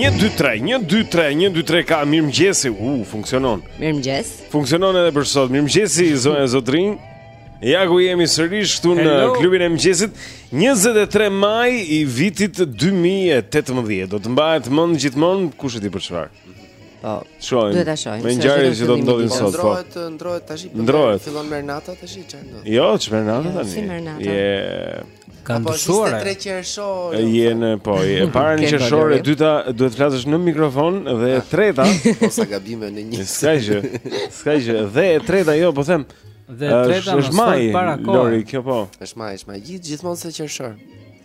Një, dy, tre, një, dy, tre, një, dy, tre, ka mirëmëngjesi U, uh, funksionon Mirëmëngjes Funksionon edhe për sot Mirëmëngjesi, zonja zotërinj Ja ku jemi sërish këtu në klubin e mëngjesit 23 maj i vitit 2018 Do të mbahet mend gjithmonë Kushedi për çfarë? Po. Shohim. Duhet ta shohim. Me ngjarje që do të ndodhin sot. Po. Ndërrohet, ndërrohet tashi. Po, ndërrohet. Fillon Mernata tashi ça ndodh. Jo, ç'Mernata tani. Si Mernata. Je. Ka ndryshuar. Po 23 qershor. Jemi në po, e para në qershor, e dyta duhet të flasësh në mikrofon dhe e ah. treta, po sa gabime në një. S'ka gjë. S'ka gjë. Dhe e treta jo, po them. Dhe e treta është maj para kohë. Lori, kjo po. Është maj, është maj gjithmonë se qershor.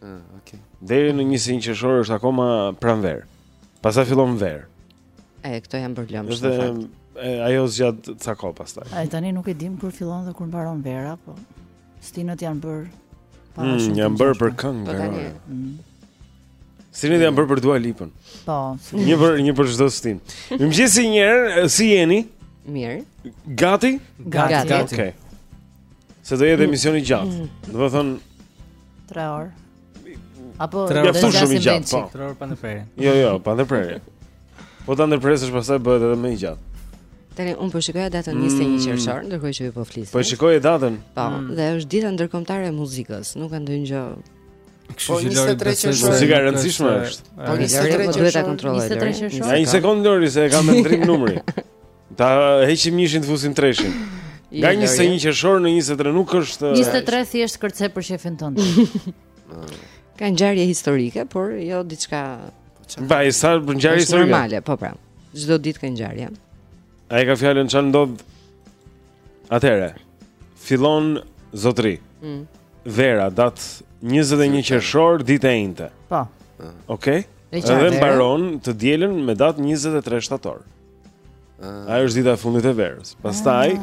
Ah, okay. Deri në 21 qershor është akoma pranverë. Pastaj fillon vera. E këto janë për lëmsh. Dhe ajo zgjat ca kohë pastaj. Hajt tani nuk e dim kur fillon dhe kur mbaron vera, po stinët janë bërë pak mm, shumë. Janë bërë për këngë. Po tani. Mm. Stinët janë bërë për Dua Lipën. Po. Një për një për çdo stinë. Mirëmëngjesi një herë, si jeni? Mirë. Gati? Gati. Okej. Okay. Se do jetë emision i gjatë. Mm. Do të thotë 3 orë. Apo do të thotë shumë gjatë, po. 3 orë pa ndërprerje. Jo, jo, pa ndërprerje. Po ta ndërpresësh pastaj bëhet edhe më i gjatë. Tani unë po shikoj datën 21 mm. qershor, ndërkohë që ju po flisni. Po shikoj datën. Po, mm. dhe është dita ndërkombëtare e muzikës, nuk ka ndonjë gjë. Kështu po, që Lori të thuash muzika e rëndësishme është. Po 23 qershor duhet ta kontrolloj. 23 qershor. Një sekondë Lori se e kam ndërrim numri. Ta heqim njëshin të fusim treshin. Nga 21 qershor në 23 nuk është 23 thjesht kërce për shefin tënd. Ka ngjarje historike, por jo diçka Ba, e sa për ngjarje historike. Është normale, po pra. Çdo ditë ka ngjarje. Ai ka fjalën ça ndodh. Atëherë. Fillon zotëri. Mm. Vera datë 21 qershor ditë e enjte. Po. Okej. Okay? Dhe mbaron të dielën me datë 23 shtator. Ajo është dita e fundit e verës. Pastaj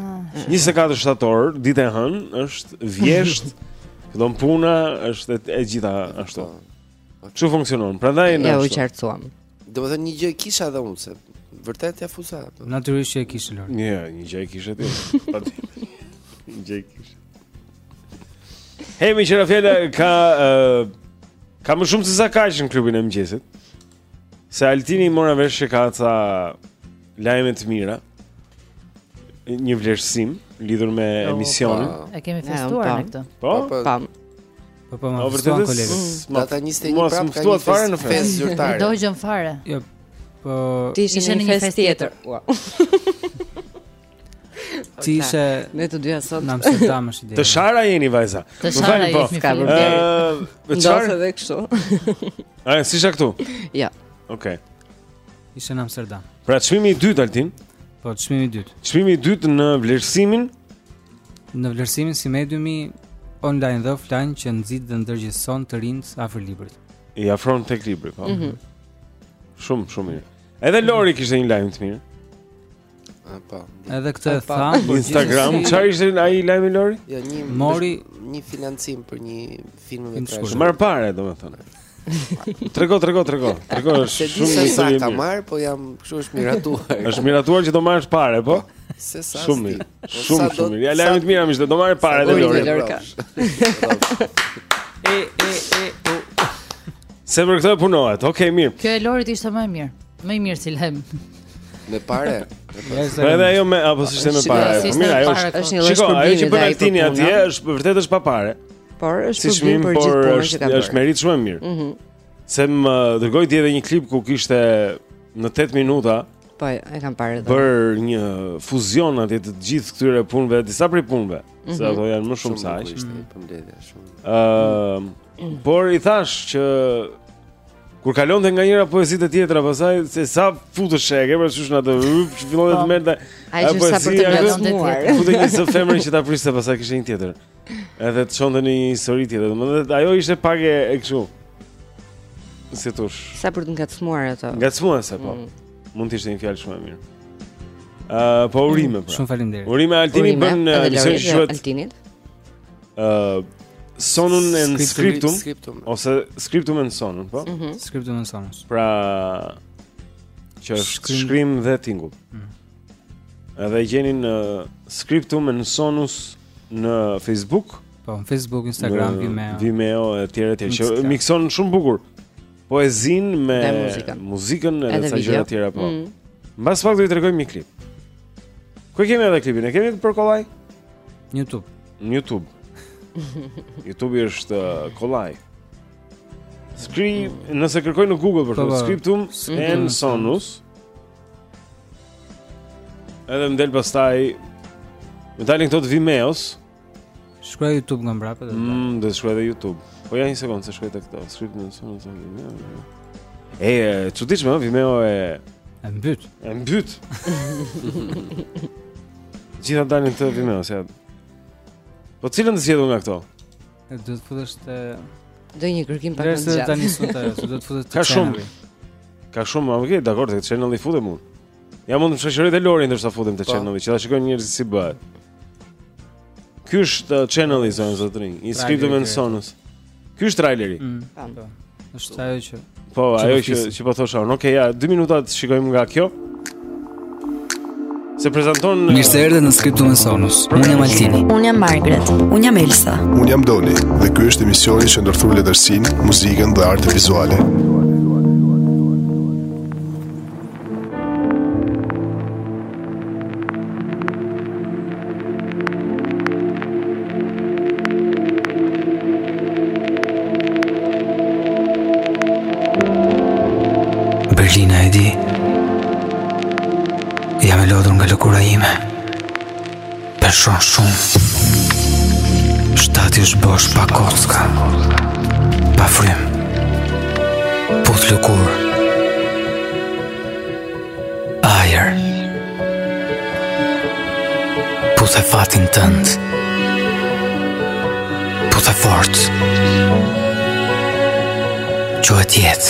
24 ah. shtator, dita e hënë është vjeshtë. Fillon puna, është e gjitha ashtu. Po. Kështu funksionon? Prandaj ne. Ja u qartësuam. Domethënë një gjë kisha edhe unë se vërtet ja fusa. Po. Natyrisht që e kishe Lori. Jo, ja, një gjë e kishe ti. Një gjë e kishe. Hej, meqë ra fjala, ka, uh, ka më shumë se sa kaq në klubin e mëngjesit. Se Altini mora vesh që ka ca lajme të mira. Një vlerësim lidhur me oh, emisionin. Po. E kemi festuar ne këtë. Po, po. po. Po po, më fituan kolegët. Mm, Data 21 prapë ka një festë fare një festë zyrtare. Do gjën fare. Jo. Po, ishte një festë tjetër. Ti ishe me të dyja sot në Amsterdam është ide. Të shkëlqyera jeni vajza. Të shara jeni po. S'ka problem. Ëh, çfarë edhe kështu? A si isha këtu? Ja. Jo. Okej. Ishe në Amsterdam. Pra çmimi i dytë Altin? Po çmimi i dytë. Çmimi i dytë në vlerësimin në vlerësimin si mediumi online dhe offline që nxit dhe ndërgjegjëson të rinjtë afër librit. I afron tek libri, po. Mhm. Shumë, shumë mirë. Edhe Lori kishte një lajm të mirë. Po. Edhe këtë e tha në po, Instagram. Çfarë ishte ai lajmi Lori? Jo, një mori një financim për një film metrazh. Marr pare, domethënë. Trego, trego, trego. Trego, është shumë mirë. Sa ta marr, po jam kështu është miratuar. Është miratuar që do marrësh pare, po? Se sa. Shumë mirë. Po shumë shumë mirë. Ja lajme të mira, mirë, do marrë pare edhe Lori. E e e. Se për këtë punohet. Okej, mirë. Kjo e Lorit ishte më e mirë. Më i mirë si lajm. Me pare? Po edhe ajo me apo si ishte me pare? Po mirë, ajo është. Është një lloj shpërblimi. Ajo që bën Altini atje është vërtet është pa pare. Por është shpërblim për gjithë punën që ka bërë. Është meritë shumë e mirë. Mhm. Se më dërgoi ti edhe një klip ku kishte në 8 minuta. Po, e kam parë edhe. Për një fuzion atje të gjithë këtyre punëve, disa prej punëve, se mhm. ato janë më shumë se aq. Shumë mbledhje, shumë. Ëm, por i thashë që Kur kalonte nga njëra poezi te tjetra, pastaj se sa futesh e kapërcen në atë, që fillon të po. merrte. Ai që sa për të kalon te tjetra. Futej një zë femre që ta priste pastaj kishte një tjetër. Edhe të çonte në një histori tjetër, domethënë ajo ishte pak e kështu. Si ta thush. Sa për të ngacmuar ato. Ngacmuar se po. Mm. Mund të ishte një fjalë shumë e mirë. Ëh, uh, po urime pra. Shumë faleminderit. Urime Altini bën një emision që quhet Altinit. ë uh, sonus en scriptum, scriptum ose scriptum en sonus, po? Mm -hmm. Scriptum en sonus. Pra që është shkrim, shkrim dhe tingull. Mm -hmm. Edhe e gjeni në uh, scriptum en sonus në Facebook. Po, në Facebook, Instagram, në Vimeo. Vimeo e tjera e tjera që mikson shumë bukur. poezinë me muzikën, muzikën edhe, edhe sa gjëra të tjera po. Mm. Mbase në fakt do i tregojmë një klip. Ku e kemi edhe klipin? E kemi për kollaj? Në YouTube. Në YouTube. YouTube është uh, kollaj. Skri, nëse kërkoj në Google për shembull Scriptum and Sonus. Edhe më del pastaj më dalin këto të Vimeos. Shkruaj YouTube nga mbrapa dhe. Mm, do të shkruaj YouTube. Po ja një sekond, se shkruaj tek këto. Shkruaj në Sonus te Vimeo. E çuditshme, Vimeo e e mbyt. E mbyt. Gjithë dalin të Vimeos, ja. Po cilën të zgjedh unë nga këto? E do të futesh te do një kërkim pak më gjatë. Nëse tani sot ajo, do të futesh te Ka shumë. Ka shumë, ok, dakor, tek channel i futem unë. Ja mund të shoqëroj te Lori ndërsa futem te channel, që ta shikojnë njerëzit si bëhet. Ky është uh, channel i zonë zotrin, i Scriptum et Sonus. Ky është traileri. Mm, po. po. është ajo që... Po, ajo që, që po thosha unë. Okej, okay, ja, dy minuta të shikojmë nga kjo. Se prezanton... Uh, Mirë se erdhe në Scriptum et Sonus. Unë jam Altini. Unë jam Margaret. Unë jam Elsa. Unë jam Doni. Dhe ky është emisioni që ndërthur letërsinë, muzikën dhe artet vizuale. Berlina e di Jam e lodhur nga lëkura ime Peshon shumë Shtati është bosh pa kocka Pa frymë Puth lëkurë Ajër Puthe fatin tënd Puthe fort Quhet jetë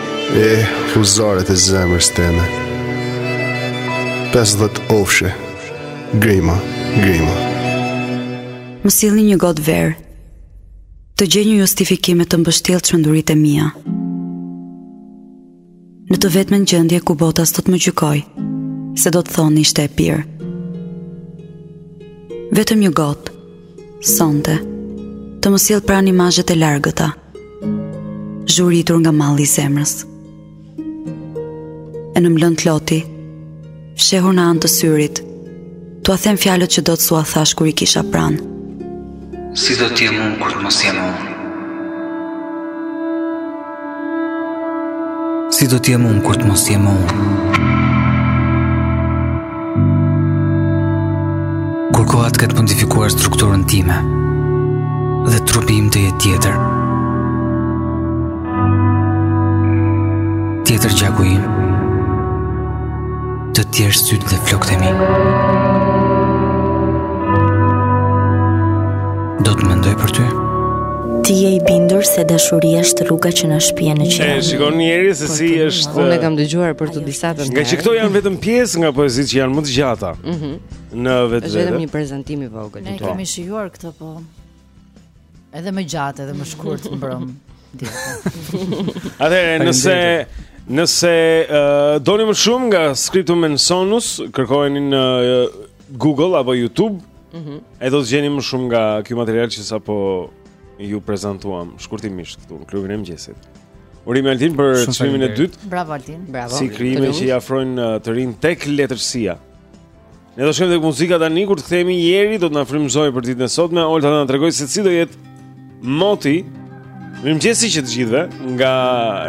E huzarët e zemrës teme 50 ofshe Grima, grima Më sillni një gotë verë Të gjej një justifikim e të mbështjell çmenduritë e mia Në të vetmen gjendje ku bota s'do të më gjykojë Se do të thonë ishte e pirë Vetëm një gotë Sonte Të më sjellë pranë imazhet e largëta zhuritur nga malli i zemrës. E në m'lëntë loti, fshehur në anë të syrit, t'ua them fjalët që dot s'ua thashë kur i kisha pranë. Si do t'jem unë kur të mos jem unë? Si do t'jem unë kur të mos jem unë? Kur koha të ketë modifikuar strukturën time dhe trupi im të jetë tjetër. Tjetër gjaku im të tjerë sytë dhe flokët e mi. Do të mendoj për ty? Ti je i bindur se dashuria është rruga që na shpie në qiell. E shikon njëri se si është. Unë kam dëgjuar për të Sa të Nga që këto janë vetëm pjesë nga poezitë që janë më të gjata. Mhm. Mm në vetë. Është vetëm një prezantim i vogël. Ne po. kemi shijuar këtë po. Edhe më gjatë, edhe më shkurt mbrëm. Atëherë, nëse nëse uh, doni më shumë nga Scriptum and Sonus, kërkojeni në Google apo YouTube. Mhm. Mm e do të gjeni më shumë nga ky material që sapo ju prezantuam shkurtimisht këtu në klubin e mëngjesit. Urime Altin për çmimin e dytë. Bravo Altin. Bravo. Si krijime që i afrojnë uh, të rinjtë tek letërsia. Ne do shkojmë tek muzika tani kur të kthehemi Jeri do të na frymëzojë për ditën e sotme. Olta na tregon se si do jetë moti. Mirëmëngjesi të gjithëve nga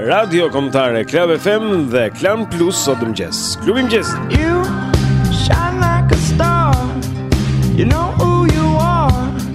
Radio Kombëtare Club FM dhe Klan Plus sot mëngjes. Klubi i mëngjesit. You shine like a star. You know who you are.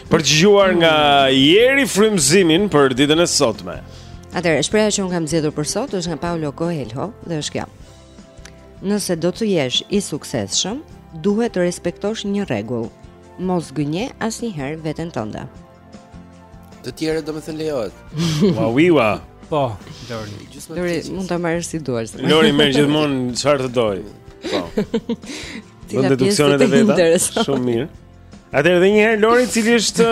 Për të dëgjuar nga Jeri frymëzimin për ditën e sotme Atëherë, shprehja që unë kam zgjedhur për sot është nga Paulo Coelho dhe është kjo Nëse do të jesh i suksesshëm, duhet të respektosh një rregull Mos gënje asnjëherë veten tënde Të tjerët domethënë lejohet Ua, ui, ua Po, Lori Lori, mund të marrë si të duash Lori, merr gjithmonë, çfarë të dojë Po Në deduksionet e veta Shumë mirë Atëherë edhe një herë Lori, cili është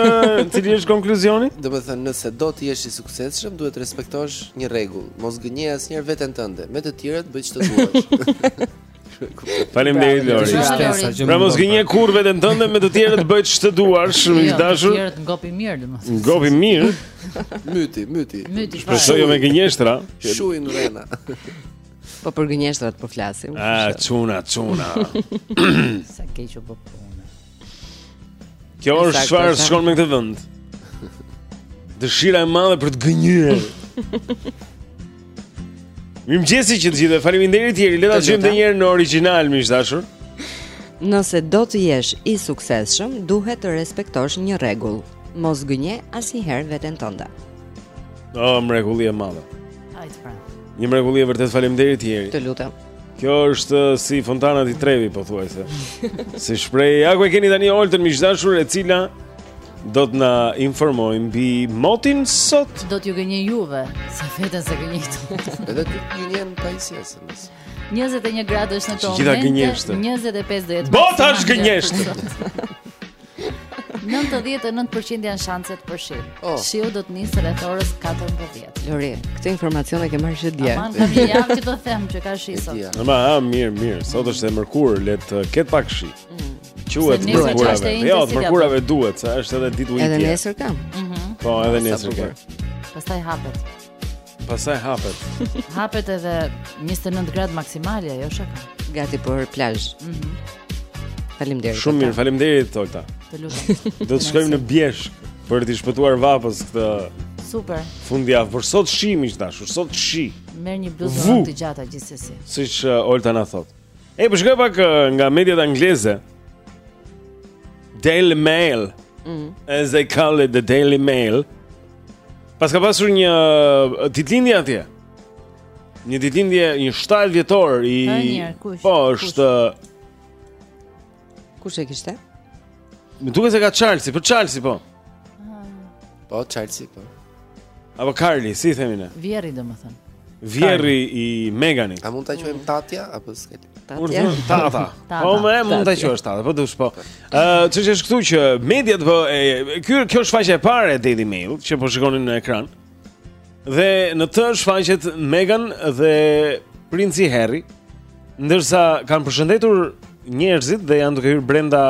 cili është konkluzioni? Do të thënë, nëse do të jesh i suksesshëm, duhet të respektosh një rregull. Mos gënje asnjëherë veten tënde, me të tjerët bëj ç'të duash. Faleminderit Lori. Pra mos gënje kurrë veten tënde, me të tjerët bëj ç'të duash, shumë e dashur. Me të tjerët ngopi mirë, domethënë. Ngopi mirë. Mbyti, mbyti. Mbyti. Shpresoj jo me gënjeshtra. Shuji n'rrena. Po për gënjeshtrat po flasim. Ah, çuna, çuna. Sa keq u bë puna. Kjo është çfarë shkon me këtë vend. Dëshira e madhe për të gënjyer. Mirëmëngjesi të gjithëve, faleminderit Jeri, le ta dëgjojmë dhe një herë në origjinal, miq të dashur. Nëse do të jesh i suksesshëm, duhet të respektosh një rregull. Mos gënje asnjëherë veten tënde. O, oh, mrekulli e madhe. Hajt pra. Një mrekulli e vërtetë faleminderit Jeri. Të lutem. Kjo është uh, si fontana di Trevi pothuajse. si shprehje, ja ku e keni tani Oltën miq të dashur e cila do të na informojë mbi motin sot. Do t'ju gënjejë juve, se veten s'e gënjen këtu. Edhe ti gënjen pajisjen. 21 gradë është në tonë. Gjithë gënjeshtër. 25 do jetë. Bota është gënjeshtër. 99% janë shanset për shi oh. Shiu do të nisë rreth orës 14 Lori, këtë informacion e ke marrë që dje Aman, kam një javë që të them që ka shi sot Në ma, a, mirë, mirë, sot është e mërkurë, le të uh, ketë pak shi mm. Duhet të mërkurave Jo, të mërkurave duhet, se është edhe ditë ujitje Edhe nesër ka mm -hmm. Po, edhe nesër ka Pastaj hapet Pastaj hapet. Hapet edhe 29 gradë maksimale, jo shaka. Gati për plazh. Mhm. Mm faleminderit. Shumë mirë, faleminderit Olta. Të lutem. Do të shkojmë në bjeshkë për të shpëtuar vapës këtë, super, fundjavë, por sot shi miq të dashur, sot shi. Merr një bluzë me të gjata gjithsesi. Siç uh, Olta na thot. Ej, po shkoj pak uh, nga mediat angleze. Daily Mail. Mm. As they call it the Daily Mail. Pas ka pasur një ditëlindje atje. Një ditëlindje, një 70 vjetor i Po, është Kush e kishte? Më duket se ka Charlesi, po Charlesi po. Po Charlesi po. Apo Karli, si i themi ne? Vjerri domethën. Vjerri i Meganit. A mund ta quajmë Tatja apo s'ka? Tatja. Tata. Po mund ta quash tata, po deshe po. Ë, ç'është këtu që mediat vë e ky kjo është faqja e parë e Daily Mail që po shikoni në ekran. Dhe në të shfaqet Meghan dhe princi Harry, ndërsa kanë përshëndetur njerëzit dhe janë duke hyrë brenda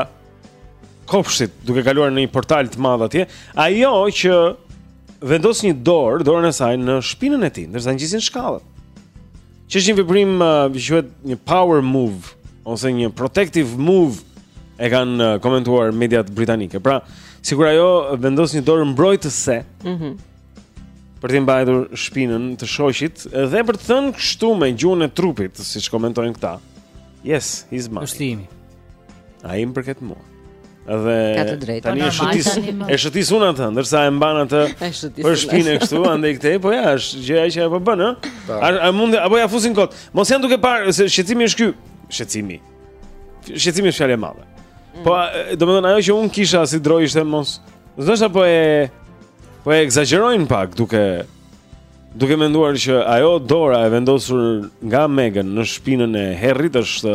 kopshtit, duke kaluar në një portal të madh atje. Ajo që vendos një dorë, dorën e saj në shpinën e tij, ndërsa ngjisin shkallët. Që është një veprim që quhet një power move ose një protective move e kanë komentuar mediat britanike. Pra, sikur ajo vendos një dorë mbrojtëse, ëh, mm -hmm. për t'i mbajtur shpinën të shoqit dhe për të thënë kështu me gjuhën e trupit, siç komentojnë këta. Yes, he's mine. Është imi. Ai më përket mua. Dhe tani e shëtis, e shëtis unë atë, ndërsa e mban atë për shpinë kështu, andej këtej, po ja, është gjëja që po bën, ë? Po. A, a mund apo ia fusin kot? Mos janë duke parë se shqetësimi është ky, shqetësimi. Shqetësimi është fjalë e madhe. Mm. Po, domethënë ajo që unë kisha si droje ishte mos, ndoshta po e ekzagjerojnë pak duke duke menduar që ajo dora e vendosur nga Megan në shpinën e Herrit është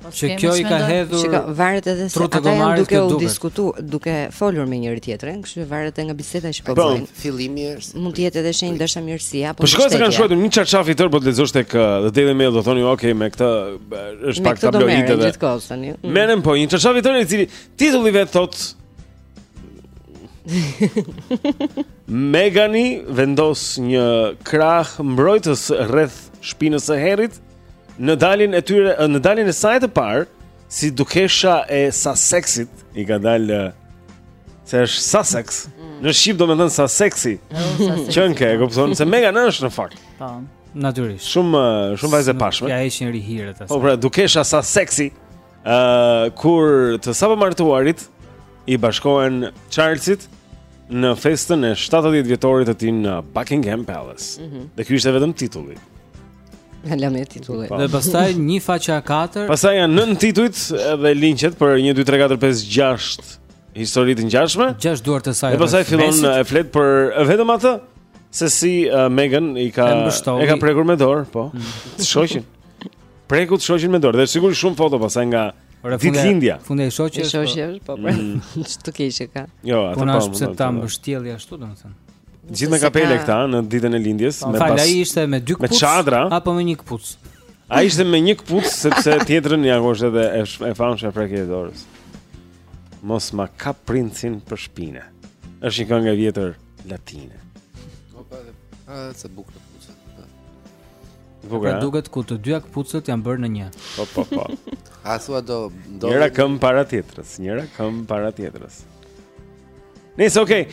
Po, që kjo i ka hedhur Shiko, varet edhe se ata janë duke u diskutuar duke folur me njëri tjetrin Kështu që varet edhe nga biseda që po bëjnë Bon, fillimi është mund të jetë edhe shenjë dashamirësie Po, po shikoj se kanë shkruajtur një çarçaf i tërë po të lexosh tek The Daily Mail do thoni Ok, me këta është pak tabloid edhe Me këta do merren gjithë mm. Merren po, një çarçaf i tërë i cili titulli vetë thot Megani vendos një krah mbrojtës rreth shpinës së Herrit në daljen e tyre, në daljen e saj të parë, si dukesha e Sussexit, i ka dalë, se është Sussex, mm. në Shqip domethënë sa seksi, qënke, e kupton, se Megan është në fakt. Po, natyrisht. Shumë, shumë vajzë e pashme. Ja e ishin rihirët. Po, pra, dukesha sa seksi, uh, kur të sapo martuarit, i bashkohen Charlesit, në festën e 70 vjetorit të tij në Buckingham Palace. Mm -hmm. Dhe ky ishte vetëm titulli. Lëre më titullin Dhe pastaj një faqe A4 Pastaj janë nëntitujt dhe linqet për 1, 2, 3, 4, 5, 6 histori të ngjashme 6 duart e saj Dhe pastaj fillon e flet për vetëm atë Se si uh, Megan i ka E ka prekur me dorë Po mm. Të shoqin Preku të shoqin me dorë Dhe sigurisht shumë foto pastaj nga ditëlindja Fundja e shoqin E shoqin Po, po. Mm. Ç'të keqe ka Jo, atë po Puna është pse ta mbështjellin ashtu, domethënë Gjithë me kapele këta në ditën e lindjes, me pas. Ai ishte me dy këpucë. Me çadra apo me një këpucë? Ai ishte me një këpucë sepse tjetrën ja kush edhe e, e famshme prekje dorës. Mos ma ka princin për shpine. Është një këngë e vjetër latine. Opa, a sa bukur këpucë. Bukur. Pra duket ku të dyja këpucët janë bërë në një. Po po po. A thua do do Njëra këmbë para tjetrës, njëra këmbë para tjetrës. Nëse okay,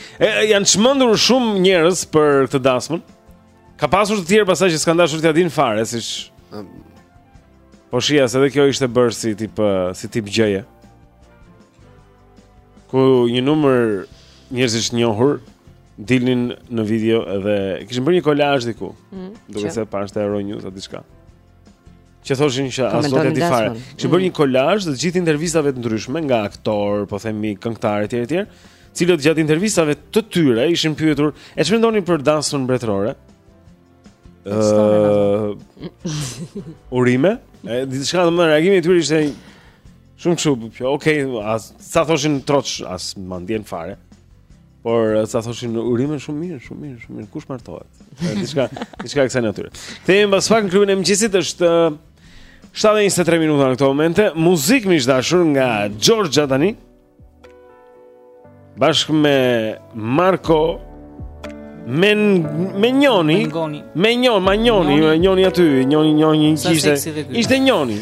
janë çmendur shumë njerëz për këtë dasmën. Ka pasur të tjerë pastaj që s'kanë dashur t'ia dinë fare, siç po shihja se edhe kjo ishte bërë si tip si tip gjëje. Ku një numër njerëzish të njohur dilnin në video edhe kishin bërë një kolazh diku. Mm, më duket se pashë te Euronews apo diçka. Që thoshin që as do të di fare. Kishin bërë mm. një kolazh të gjithë intervistave të ndryshme nga aktorë, po themi këngëtarë etj etj, të cilët gjatë intervistave të tyre ishin pyetur, e ç'mendoni për dasmën mbretërore? Ëh. Urime? Diçka, dhe reagimi i tyre ishte shumë kështu, po, okay, ca thoshin troç as ma ndien fare. Por ca thoshin urime shumë mirë, shumë mirë, shumë mirë. Kush martohet? Diçka, diçka e kësaj natyre. Kthehemi pas pak në klubin e mëngjesit është 7:23 minuta në këto momente. Muzikë, miq të dashur, nga Giorgia tani. Bashkë me Marco Men Menjoni, Menjoni, Manjoni, Menjoni aty, Njoni, Njoni, ishte. Ishte Njoni.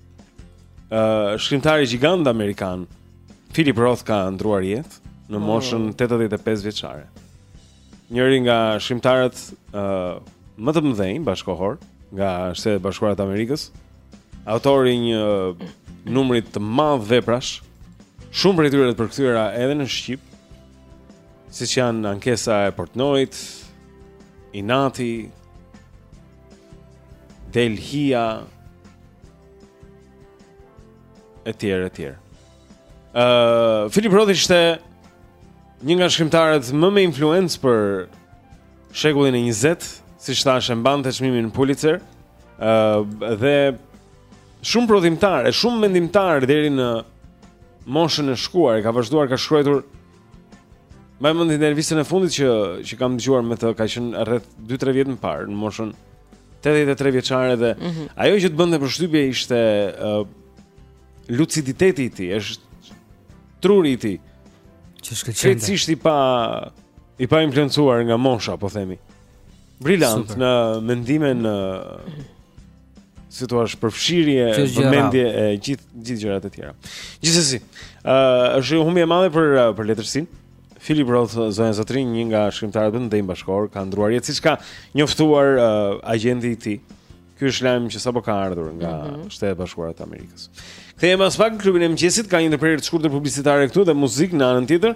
uh, shkrimtari gjigant amerikan Philip Roth ka ndërruar jetë në oh. moshën 85 vjeçare. Njëri nga shkrimtarët uh, më të mëdhenj bashkëkohorë nga Shtetet e Bashkuara të Amerikës, autor i një uh, numri të madh veprash, shumë prej tyre të përkthyera edhe në shqip, siç janë Ankesa e Portnoit, Inati, Delhia e tjerë e tjerë. Ë uh, Filip Roth ishte një nga shkrimtarët më me influencë për shekullin e 20, siç thashë e mbante çmimin Pulitzer. Ë uh, dhe shumë prodhimtar, e shumë mendimtar deri në moshën e shkuar, ka vazhduar ka shkruajtur Mbaj mend intervistën e fundit që që kam dëgjuar me të ka qenë rreth 2-3 vjet më parë, në moshën 83 vjeçare dhe mm -hmm. ajo që të bënte përshtypje ishte uh, luciditeti i tij, është truri i tij. Krejtësisht i pa i pa influencuar nga mosha, po themi. Brilant Super. në mendime në si thua, përfshirje, vëmendje e gjithë gjithë gjërat e tjera. Gjithsesi, ë uh, është një humbje e madhe për uh, për letërsinë. Philip Roth, zonja zotërinj, një nga shkrimtarët më të bashkëkohorë, ka ndërruar jetë siç ka njoftuar uh, agjenti i tij. Ky është lajmi që sapo ka ardhur nga mm -hmm. Shtetet e Bashkuara të Amerikës. Kthehemi pas pak në klubin e mëngjesit, ka një ndërprerje të shkurtër publicitare këtu dhe muzikë në anën tjetër.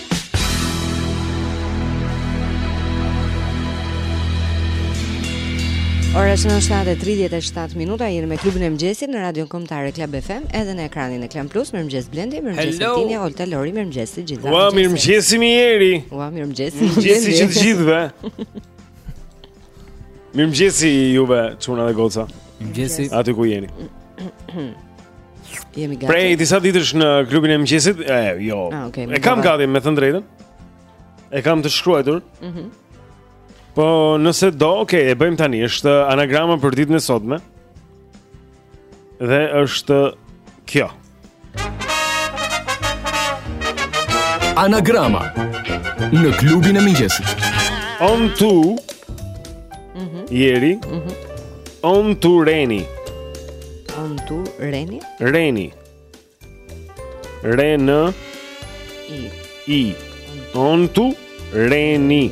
Ora është 7:37 minuta, jemi me klubin e mëngjesit në Radion Kombëtare Club FM, edhe në ekranin e Klan Plus, mirëmëngjes Blendi, mirëmëngjes Tini, Olta Lori, mirëmëngjes të gjithëve. Ua, mirëmëngjesi Eri. Ua, mirëmëngjes. Mirëmëngjesi të gjithëve. Mirëmëngjes juve, çuna dhe goca. Mëngjesi. Aty ku jeni. Jemi gati. Prej disa ditësh në klubin e mëngjesit, e jo. Ah, okay, e kam gati me thënë të drejtën. E kam të shkruajtur. Mhm. Mm po nëse do, ok, e bëjmë tani. Është anagrama për ditën e sotme. Dhe është kjo. Anagrama në klubin e mëngjesit. On tu. Mhm. Jeri. Mhm. On tu Reni. On tu Reni? Reni. Ren i i. On tu Reni.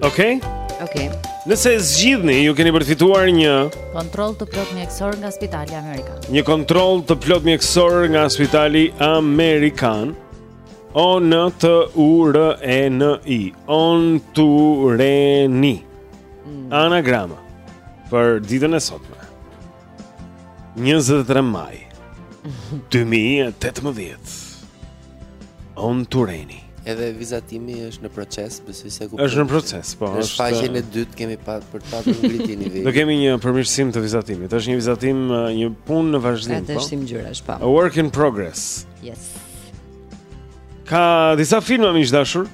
Okej. Okay. Okej. Okay. Nëse zgjidhni, ju keni përfituar një kontroll të plot mjekësor nga Spitali Amerikan. Një kontroll të plot mjekësor nga Spitali Amerikan. O N T U R E N I. On tu reni. Mm. Anagrama për ditën e sotme. 23 maj 2018 On Tureni Edhe vizatimi është në proces, besoj se ku. Është në proces, po. Në faqen e dytë kemi pa për të patur ngritjen e vizës. Do kemi një përmirësim të vizatimit. Është një vizatim, një punë në vazhdim, po. Është një gjëra, është pa. Po. A work in progress. Yes. Ka disa filma miq të dashur,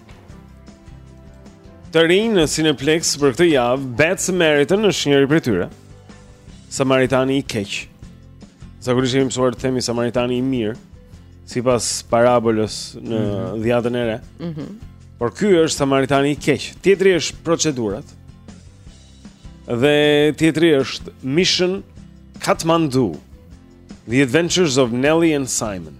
të rinj në Cineplex për këtë javë, Bad Samaritan është njëri prej tyre. Samaritani i keq. Zakonisht jemi mësuar të themi Samaritani i mirë, sipas parabolës në Dhiatën e Re. Mhm. Por ky është Samaritani i keq. Tjetri është procedurat. Dhe tjetri është Mission Kathmandu. The Adventures of Nelly and Simon.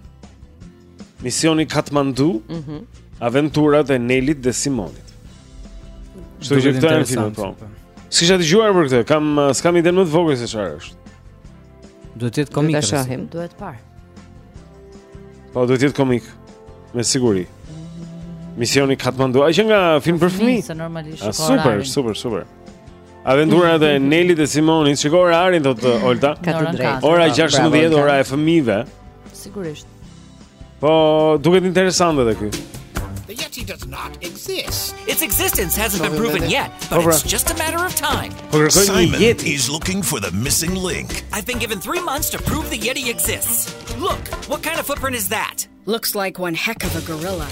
Misioni Kathmandu, mhm, aventurat e Nelit dhe Simonit. Kështu që këto janë filmat, po. po. S'kisha dëgjuar për këtë, kam uh, s'kam idenë më të vogël se çfarë është. Duhet të jetë komik. Do ta shohim, duhet parë. Po duhet të jetë komik. Me siguri. Misioni Kathmandu, ai që nga film për fëmijë. Sa normalisht. Ah, super, super, super. Aventurat e Nelit e Simonit, shiko orarin thotë uh, Olta. Ka të drejtë. Ora 16, ora e fëmijëve. Sigurisht. Po, duket interesante edhe ky. The Yeti does not exist. Its existence hasn't been proven yet, but it's just a matter of time. Po kërkoj një Yeti. He's looking for the missing link. I've been given 3 months to prove the Yeti exists. Look, what kind of footprint is that? Looks like one heck of a gorilla.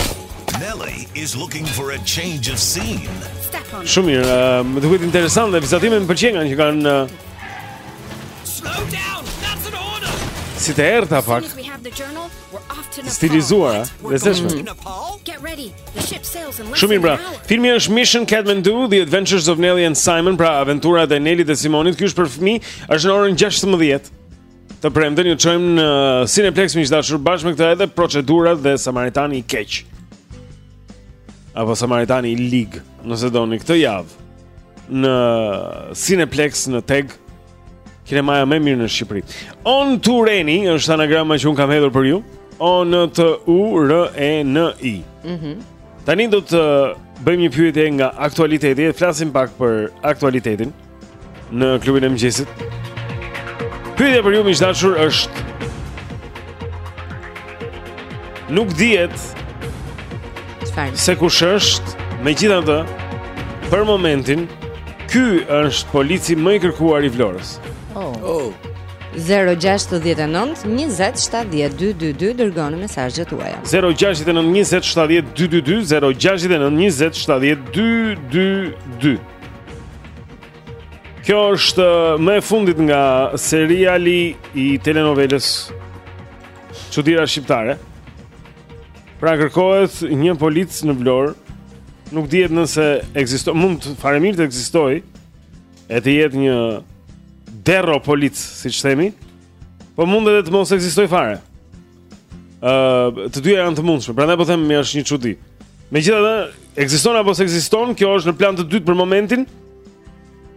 Nelly is looking for a change of scene. Shumë mirë, uh, më duket interesant dhe vizatimet më pëlqejnë që kanë uh, Slow down, that's an order. Si të errta pak. Të stilizuara, të lezetshme. Shumë mirë, pra. Filmi është Mission Kathmandu: The Adventures of Nelly and Simon, pra aventurat e Nelit dhe Simonit. Ky është për fëmijë, është në orën 16. Të premten ju çojmë në Cineplex miq të dashur bashkë me këtë edhe procedurat dhe Samaritani i keq. Apo Samaritani i lig, nëse doni këtë javë në Cineplex në Teg. Kinemaja më e mirë në Shqipëri. On Tureni është anagrama që unë kam hedhur për ju. O N T U R E N I. Mhm. Tani do të bëjmë një pyetje nga aktualiteti, e flasim pak për aktualitetin. Në klubin e mëngjesit. Pyetja për ju miq të dashur është Nuk dihet Çfarë? Se kush është, megjithatë, për momentin ky është polici më i kërkuar i Vlorës. Oh. oh. 069 20 70 222 Dërgoni mesazhet tuaja 069 20 70 222 069 20 70 222 Kjo është uh, më e fundit nga seriali i telenovelës Çudira shqiptare. Pra kërkohet një polic në Vlorë. Nuk dihet nëse ekziston, mund të fare mirë të ekzistojë e të jetë një derro polic, siç themi, po mund edhe të mos ekzistojë fare. Ëh, të dyja janë të mundshme. Prandaj po them, është një çudi. Megjithatë, ekziston apo s'ekziston, kjo është në plan të dytë për momentin.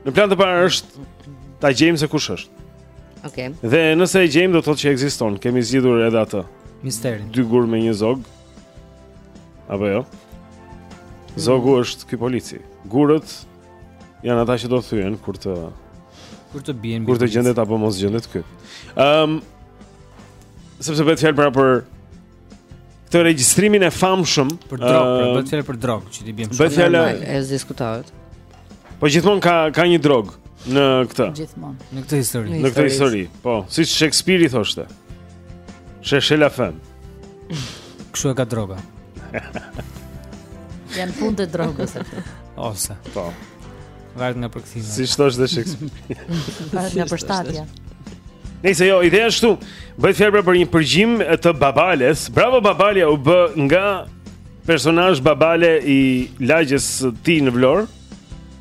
Në plan të parë është ta gjejmë se kush është. Okej. Dhe nëse e gjejmë do të thotë që ekziston. Kemi zgjidhur edhe atë misterin. Dy gurë me një zog. Apo jo? Zogu është ky polici. Gurët Janë ata që do thyen kur të kur të bien kur të gjendet apo mos gjendet ky. Ëm um, sepse bëhet fjalë pra për këtë regjistrimin e famshëm për drogë, uh, bëhet fjalë për drogë, që t'i biem shkurt. Bëhet fjalë e diskutohet. Po gjithmonë ka ka një drogë në këtë. Gjithmonë. Në këtë histori. Në këtë histori. Po, siç Shekspiri thoshte. Cherchez la femme. Kështu e ka droga. Jan fund të drogës aty. Ose. Po. Varet nga përkthimi. Si thosh dhe Shakespeare. Varet nga përshtatja. Nejse jo, ideja është këtu. Bëhet fjalë për një përgjim të Babales. Bravo Babalja u bë nga personazh Babale i lagjes së tij në Vlorë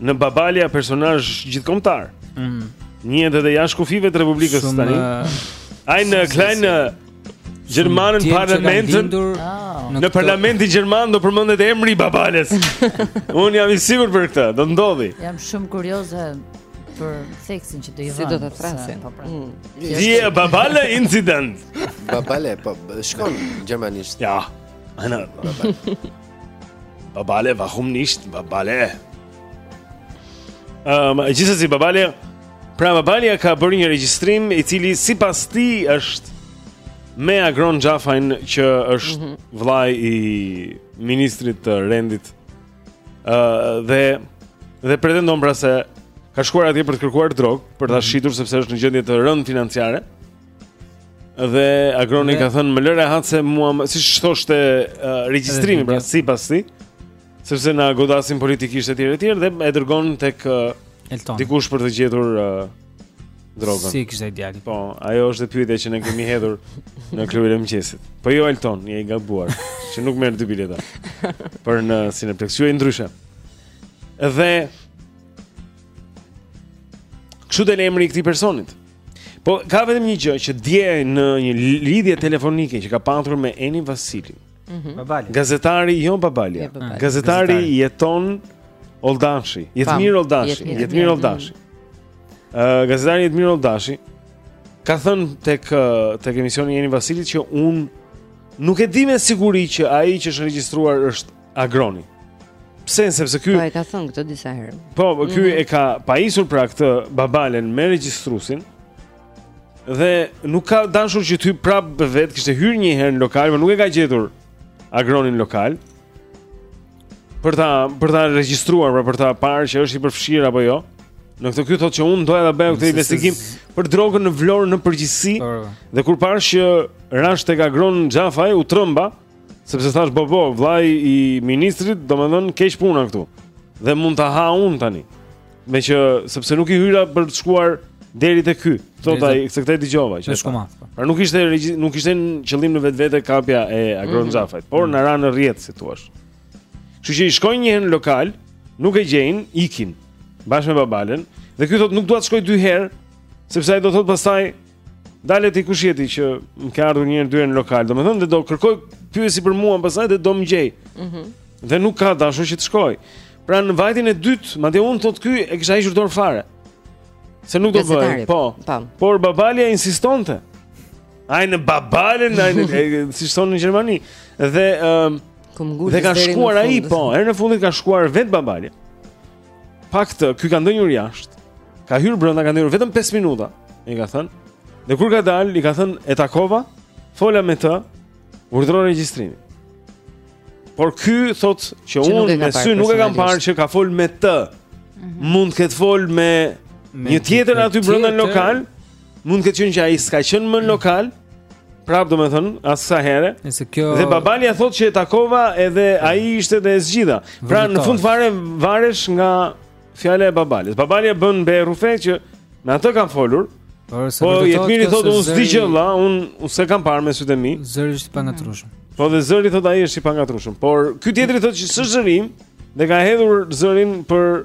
në Babalja personazh gjithëkombëtar. Mhm. Njihet edhe jashtë kufijve të Republikës tani. Ai në Klein Gjermani parlamentin ah. në parlamentin gjerman do përmendet emri i Babales. Unë jam i sigurt për këtë, do ndodhë. Jam shumë kurioze për seksin që do i vënë. Si do ta thërrasin? Po pra. Mm. Die Babale incident. Babale, po shkon gjermanisht. Ja. Ana. Babale, warum nicht? Babale. Ehm, um, gjithsesi, Babale. Pra Babalja ka bërë një regjistrim i cili sipas tij është me Agron Xhafajn që është mm -hmm. vëllai i ministrit të rendit. ë uh, dhe dhe pretendon pra se ka shkuar atje për të kërkuar drogë, për ta mhm. shitur mm -hmm. sepse është në gjendje të rëndë financiare. Dhe Agroni dhe... ka thënë më lër rehat se mua, siç thoshte uh, regjistrimi pra sipas tij. Sepse na godasin politikisht etj etj dhe e dërgon tek Elton. Dikush për të gjetur uh, drogën. Si kishte djalin. Po, ajo është pyetja që ne kemi hedhur në klubin e mëngjesit. Po jo Elton, je i gabuar, që nuk merr dy bileta. Për në Cineplex ju e ndryshe. Dhe Kështu del emri i këtij personit. Po ka vetëm një gjë që dje në një lidhje telefonike që ka patur me Eni Vasilin. Mhm. Babalja. Gazetari jo Babalja. Jo, babalja. Gazetari, Gazetari Jeton Oldashi. Jetmir Oldashi. Jetmir Oldashi. Ë uh, gazetari Jetmir Oldashi ka thënë tek tek emisioni i Eni Vasilit që un nuk e di me siguri që ai që është regjistruar është Agroni. Pse? Sepse ky Po e ka thënë këtë disa herë. Po, ky mm -hmm. e ka pajisur pra këtë babalen me regjistruesin. Dhe nuk ka dashur që të, prap vet kishte hyrë një herë në lokal, por nuk e ka gjetur Agronin në lokal. Për ta për ta regjistruar, pra për ta parë që është i përfshirë apo jo. Në këtë ky thotë që unë doja ta bëja këtë investigim për drogën në Vlorë në përgjithësi. Dhe kur pash që rash tek Agron Xhafaj u tremba. Sepse thash bo bo, vllai i ministrit, domethënë keq puna këtu. Dhe mund ta ha un tani. Me që sepse nuk i hyra për të shkuar deri te ky. Thot ai, se këtë e dëgjova që. Është komat. Po. Pra nuk ishte nuk ishte një qëllim në vetvete kapja e Agron Xhafajt, mhm. por mm -hmm. na ra në rrjet si i thua. Kështu që i shkojnë një herë në lokal, nuk e gjejnë, ikin bashkë me babalen dhe ky thot nuk dua të shkoj dy herë sepse ai do thot pastaj Dale ti kush je ti që më ka ardhur një herë dy herë në lokal, domethënë dhe do kërkoj, pyesi për mua pastaj dhe do më gjej. Mhm. Mm dhe nuk ka dashur që të shkoj. Pra në vajtjen e dytë, madje unë thotë ky e kisha hequr dorë fare. Se nuk do të bëj. Po. Tam. Po. Por babalja insistonte. Aine babalen, aine si thon në Gjermani. Dhe ëm um, dhe ka shkuar ai, po, herën e fundit ka shkuar vet babalja. Faktë, ky ka ndenjur jashtë. Ka hyrë brenda, ka ndenjur vetëm 5 minuta, i ka thënë. Dhe kur ka dalë, i ka thënë e takova, fola me të, urdhro regjistrimin. Por ky thot që, që unë me sy nuk e kam parë që ka fol me të. Mm -hmm. Mund të ketë fol me, me një tjetër aty brenda në lokal. Mund të ketë qenë që ai s'ka qenë më në lokal. Prap domethënë, as sa herë kjo... Dhe babalja thot që e takova edhe ai ishte dhe e zgjidha Pra në fund fare varesh nga fjala e babales. Babalja bën be e rrufe që me atë kam folur Por, po Jetmiri thot unë s'di vallai, unë s'e kam parë me sytë e mi Zëri është i pangatërrueshëm Po dhe zëri thot ai është i pangatërrueshëm Por ky tjetri thot që s'është zëri im dhe ka hedhur zërin për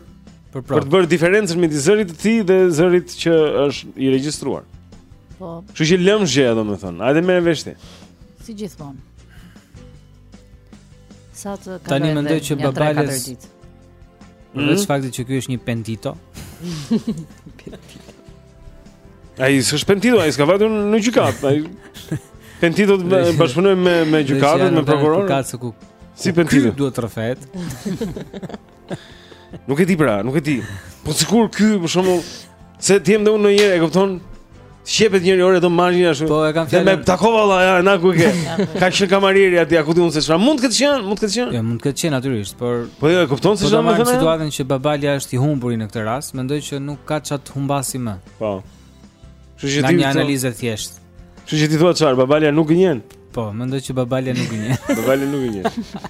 Për, për të bërë diferencën midis zërit të tij dhe zërit që është i regjistruar. Po. Kështu që lëmsh, domethënë. Hajde merr vesh ti. Si gjithmonë. Sa të kalojë. Tani mendoj që babales. Vetë mm -hmm. fakti që ky është një pentito. pentito. Ai s'është pentito, ai s'ka vajtur në gjykatë, ai. Pentito bashkëpunon me me gjykatën, me prokurorin. Ka se ku Si pentito. Ky duhet të rrëfehet. Nuk e di pra, nuk e di. Po sigurt ky për shembull se ti mund ndonjëherë e kupton Shqepet njëri ore do marrin një ashtu. Po e kam fjalën. Me takova valla, ja, na ku ke. Ka qenë kamarieri aty, ku di unë se çfarë. Mund të ketë qenë, mund të ketë qenë. Jo, mund të ketë qenë natyrisht, por Po jo, e kupton se po çfarë më thënë. Po situatën që babalja është i humburi në këtë rast, mendoj që nuk ka çat humbasi më. Po. Kështu që ti një analizë e thjeshtë. Kështu që ti thua çfarë, babalja nuk gënjen. Po, mendoj që babalja nuk gënjen. Babalja nuk gënjen.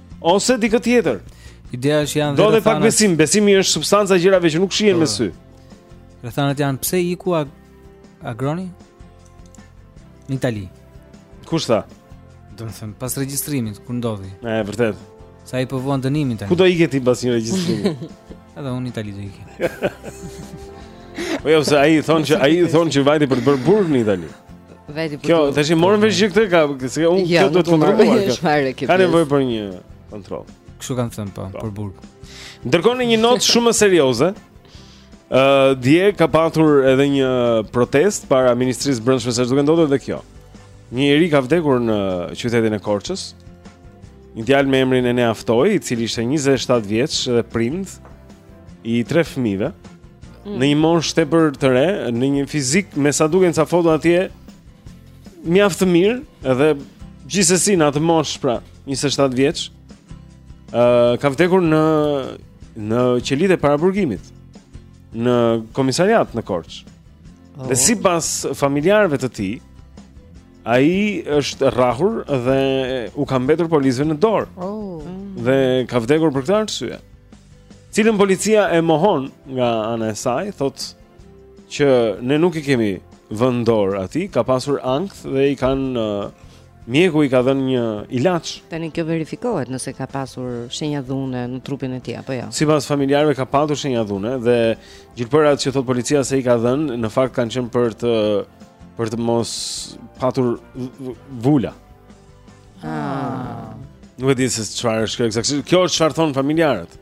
Ose dikë tjetër. Ideja është janë vetëm. Do të pak besim, besimi është substanca e gjërave që nuk shihen me sy. Rrethanat janë pse iku Agroni? Në Itali. Kush tha? Do të them pas regjistrimit kur ndodhi. Ëh, vërtet. Se ai po vuan dënimin tani? Ku do ikje ti pas një regjistrimi? Edhe unë Itali do ikja. Po jo, se ai thon që ai thon që vajti për të bërë burg në Itali. Vajti për. Kjo tash i morën vesh këtë ka, se unë jo, kjo do të kontrolloj. Ka nevojë për një kontroll. Kështu kanë thënë po, po, për burg. Ndërkohë në një notë shumë serioze, ë uh, dje ka patur edhe një protest para Ministrisë së Brendshme se është duke ndodhur edhe kjo. Një i ri ka vdekur në qytetin e Korçës. Një djalë me emrin Enea Ftoj, i cili ishte 27 vjeç dhe prind i tre fëmijëve, mm. në një moshë tepër të re, në një fizik me sa duken ca foto atje, mjaft të mirë, edhe gjithsesi në atë moshë pra, 27 vjeç, ë uh, ka vdekur në në qelitë e paraburgimit në komisariat në Korçë. Oh. Dhe sipas familjarëve të tij, Ai është rrahur dhe u ka mbetur policëve në dorë. Oh. Dhe ka vdekur për këtë arsye. Të cilën policia e mohon nga ana e saj, thotë që ne nuk i kemi vënë dorë atij, ka pasur ankth dhe i kanë uh, mjeku i ka dhënë një ilaç. Tani kjo verifikohet nëse ka pasur shenja dhune në trupin e tij apo jo. Ja. Sipas familjarëve ka patur shenja dhune dhe Gjilpërat që thot policia se i ka dhënë, në fakt kanë qenë për të për të mos patur vula. Ah. Nuk e di se çfarë është kjo ekzaktësisht. Kjo është çfarë thon familjarët.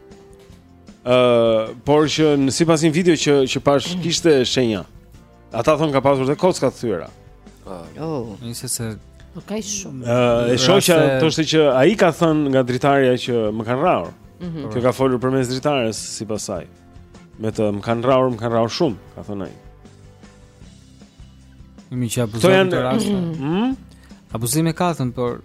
Ë, uh, por që në sipas një video që që pash mm. kishte shenja. Ata thon ka pasur dhe kocka të thyera. Ah. Oh, nëse se po ka shumë. Ë, uh, e shoqja thoshte që ai ka thën nga dritarja që më kanë rrahur. Mm -hmm. Kjo ka folur përmes dritares sipas saj. Me të më kanë rraur, më kanë rraur shumë, ka thënë ai. Më që abuzojnë te rast. Ëh? Abuzime ka thënë, por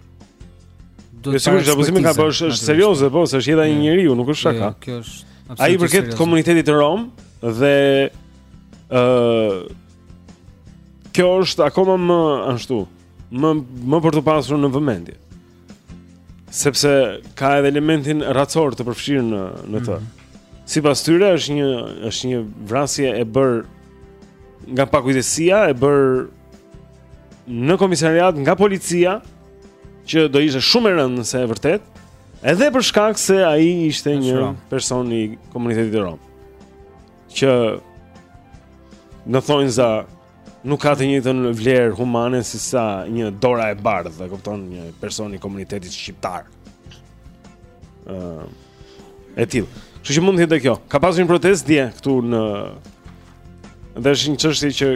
do të thotë se abuzime ka por është serioze, po, se është jeta e një njeriu, nuk është shaka. Kjo është Ai i përket komunitetit rom dhe ë Kjo është akoma më ashtu, më më për t'u pasur në vëmendje. Sepse ka edhe elementin racor të përfshirë në, në të. Mm -hmm. Sipas tyre është një është një vrasje e bërë nga pakujdesia e bërë në komisariat nga policia që do ishte shumë e rëndë nëse e vërtetë, edhe për shkak se ai ishte një person i komunitetit rom. Që në thonjë za nuk ka të njëjtën vlerë humane si sa një dora e bardhë, e kupton një person i komunitetit shqiptar. Ëh. Uh, e tillë. Kështu që mund të jetë kjo. Ka pasur një protestë dje këtu në dhe është një çështje që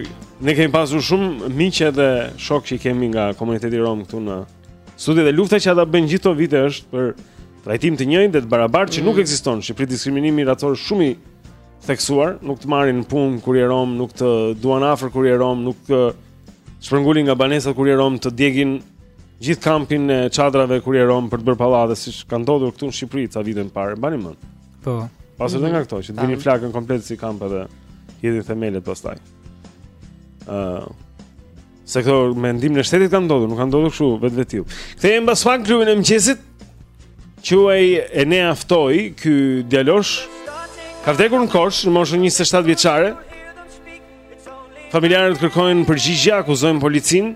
ne kemi pasur shumë miq edhe shokë që i kemi nga komuniteti rom këtu në studio dhe lufta që ata bëjnë gjithë këto vite është për trajtim të njëjtë dhe të barabartë që nuk mhm. ekziston në Shqipëri diskriminimi racor shumë i theksuar, nuk të marrin në punë kur je rom, nuk të duan afër kur je rom, nuk të shpërngulin nga banesat kur je rom, të djegin gjithë kampin e çadrave kur je rom për të bërë pallate, siç ka ndodhur këtu në Shqipëri ca vite më parë, mbani mend. Po. Ka pasur edhe nga këto që të vinin flakën komplet si kamp edhe hidhin themelet pastaj. Ëh. Uh, Se këto me ndihmën e shtetit kanë ndodhur, nuk kanë ndodhur kështu vetvetiu. Kthehemi mbas pak Klubin e Mëngjesit. Quhej Enea Ftoi ky djalosh. Ka vdekur në kosh në moshën 27 vjeçare. Familjarët kërkojnë përgjigje, akuzojnë policinë.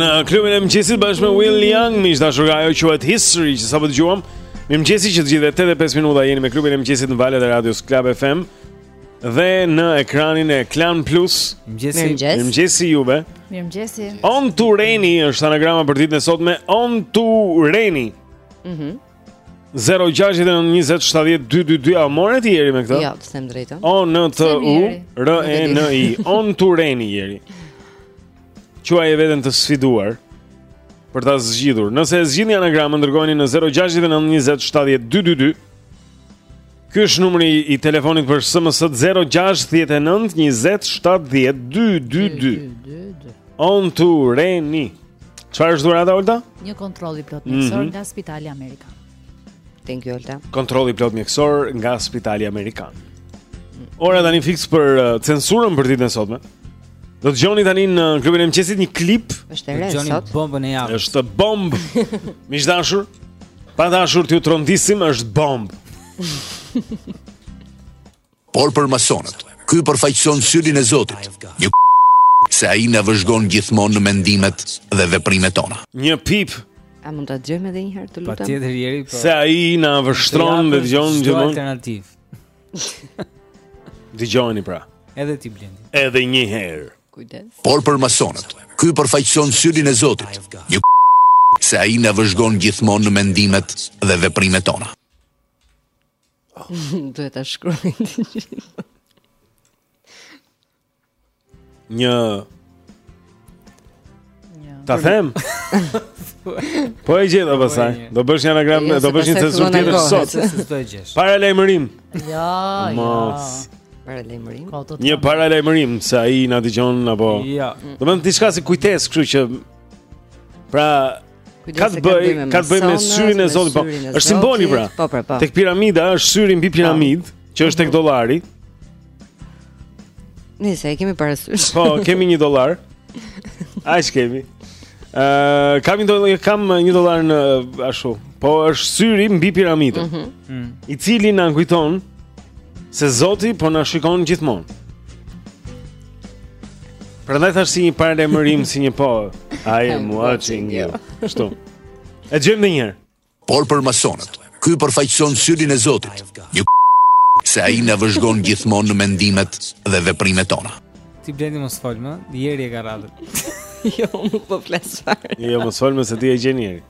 në klubin e mëngjesit bashkë me Will Young, miq të dashur, ajo quhet History që sapo dëgjuam. Mirëmëngjesi të gjithëve 8 e 5 minuta jeni me klubin e mëngjesit në valët e radios Club FM. Dhe në ekranin e Klan Plus Mirëmëngjesi Mirëmëngjesi juve Mirëmëngjesi Ontureni është anagrama për ditën e sotme Ontureni Mhm mm 069 20 70 222 A more ti Eri me këta? Ja, jo, të them drejtën O në të u Rë e në i Ontureni Eri quaje veten të sfiduar Për ta zgjidhur Nëse e zgjidhni anagramën Na dërgoni në 069 20 70 222 Ky është numri i telefonit për SMS 069 20 70 222. Ontureni. Çfarë është dhurata Olta? Një kontroll i plot mjekësor mm -hmm. nga Spitali Amerikan. Thank you Olta. Kontroll i plot mjekësor nga Spitali Amerikan. Ora tani fiks për uh, censurën për ditën e sotme. Do dëgjoni tani në klubin e mqesit një klip është e re sot Dëgjoni bombën e javës është bombë Miq të dashur Pa dashur t'ju trondisim është bombë Por për masonët Ky përfaqëson syrin e Zotit Një Se ai na vëzhgon gjithmonë në mendimet dhe veprimet tona Një pip A mund ta dëgjojmë edhe njëherë të lutem Patjetër jeri po Se ai na vështron dhe gjëmë gjëmë Alternativ Dëgjoni pra. Edhe ti Blendi. Edhe një herë. Kujdes. Por për masonët, ky përfaqëson syrin e Zotit. Një se ai na vëzhgon gjithmonë në mendimet dhe veprimet tona. Duhet ta shkruaj. Një Ta them. Po e gjeta pastaj. Po do bësh një anagram, jo, do bësh një censurë tjetër sot. S'do e gjesh. Paralajmërim. Jo, jo. Paralajmërim. Një paralajmërim se ai na dëgjon apo. Jo. Do të them diçka si kujtesë, kështu që pra Ka të bëjë, ka të bëjë me syrin e Zotit, po. Është simboli pra. Po, po, po. Tek piramida është syri mbi piramidë, që është tek dollari. Nëse e kemi parasysh. Po, kemi 1 dollar. As kemi. Ë, uh, kam një dollar, kam një dollar në ashtu. Po është syri mbi piramidë. Mm -hmm. I cili na kujton se Zoti po na shikon gjithmonë. Prandaj thashë si një paralajmërim, si një po. I am watching you. Kështu. E dëgjojmë një herë. Por për masonët, ky përfaqëson syrin e Zotit, një se ai na vëzhgon gjithmonë në mendimet dhe veprimet tona. Ti Blendi mos fol më, ieri e ka radhën. jo, nuk po flas fare. jo, mos fol më se ti e gjen ieri.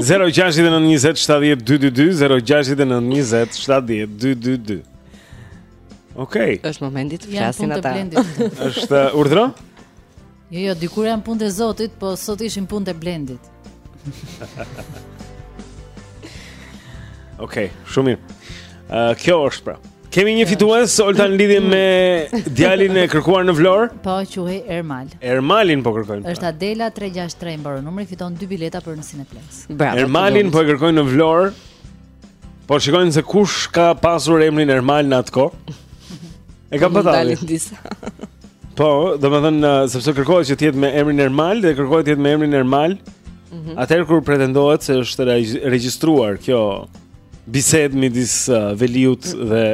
069 20 70 222 069 20 70 222 Okej. Okay. Është momenti të flasin ata. Është uh, urdhëro? Jo, jo, dikur ishin punë të Zotit, po sot janë punë të Blendit. Okej, okay, shumë mirë. Uh, kjo është pra. Kemi një fitues, Olta në lidhje me djalin e kërkuar në Vlorë. Po, quhej Ermal. Ermalin po kërkojnë. Është pra. Adela 363 mbaron numri, fiton dy bileta për në Cineplex. Bravo. Ermalin po e kërkojnë në Vlorë. Po shikojnë se kush ka pasur emrin Ermal në atë kohë. E kam po patalli. Po, domethënë uh, sepse kërkohet që të jetë me emrin Ermal dhe kërkohet të jetë me emrin Ermal. Mm -hmm. Atëherë kur pretendohet se është regjistruar kjo bisedë midis uh, Veliut dhe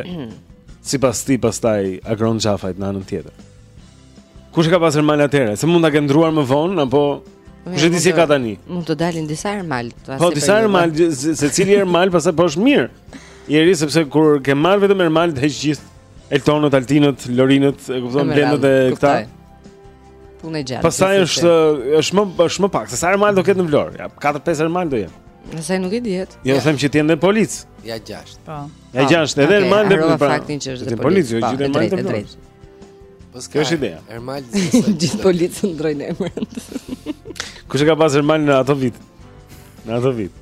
sipas tij pastaj Agron Xhafajt në anën tjetër. Kush e ka pasur Ermal atëherë? Se mund ta ke ndruar më vonë apo kush e di si ka tani? Mund të dalin disa Ermal. Po disa Ermal, secili Ermal, pastaj po është mirë. Jeri sepse kur ke marrë vetëm Ermal të heq gjithë Eltonët, Altinët, Lorinët, e kupton Blendët e këta. Punë gjatë. Pastaj është është më është më pak, se sa Ermal do ketë në Vlorë? Ja, 4-5 Ermal do jenë. Nëse nuk e dihet. Jo, them që ti ende polic. Ja 6. Po. Ja 6, edhe Ermal do të faktin që është polic. Polic, jo, gjithë mal të drejtë. Po ska. Kjo është ideja. Ermal gjithë policët ndrojnë emrin. Kush e ka pasur Ermal në ato vit? Në ato vit.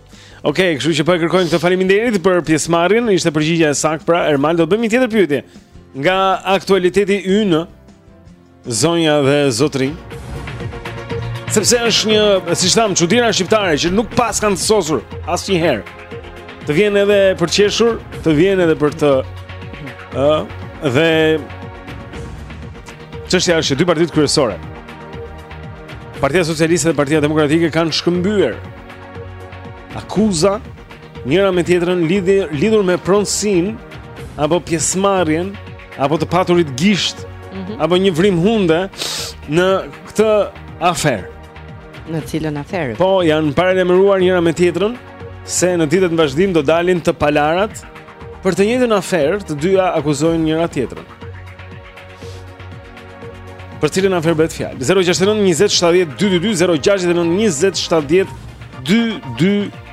Okej, okay, kështu që po e kërkojmë këtë faleminderit për pjesëmarrjen, ishte përgjigja e saktë pra Ermal do të bëjmë një tjetër pyetje. Nga aktualiteti ynë zonja dhe zotrinj. Sepse është një, siç thamë, çudira shqiptare që nuk paskan të sosur asnjëherë. Të vjen edhe për të qeshur, të vjen edhe për të ë dhe çështja është që dy partitë kryesore. Partia Socialiste dhe Partia Demokratike kanë shkëmbyer akuza njëra me tjetrën lidhje lidhur me pronësinë apo pjesëmarrjen apo të paturit gisht mm -hmm. apo një vrimë hunde në këtë aferë. Në cilën aferë? Po, janë paralajmëruar njëra me tjetrën. se në ditët në vazhdim do dalin të palarat për të njëjtën aferë, të dyja akuzojnë njëra tjetrën. Për cilën aferë bëhet fjalë? 069 20 70 222 069 20 70 222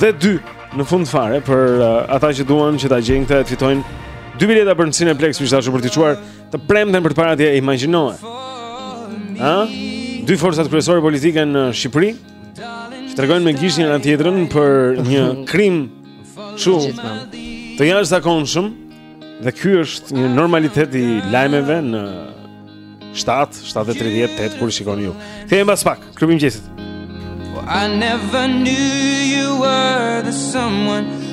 dhe 2 në fund fare për uh, ata që duan që ta gjejnë këtë e të fitojnë dy bileta për në Cineplex, miq të dashur për t'i çuar të premten për të parë atje imagjinohet. Ëh? Dy forcat kryesore politike në Shqipëri, Që tregojnë me gisht njëra tjetrën për një krim shumë të jashtëzakonshëm dhe ky është një normalitet i lajmeve në 7, 7.30, 8, kur i shikoni ju. Kthehemi mbas pak, klubi i mëngjesit. Well, I never knew you were the someone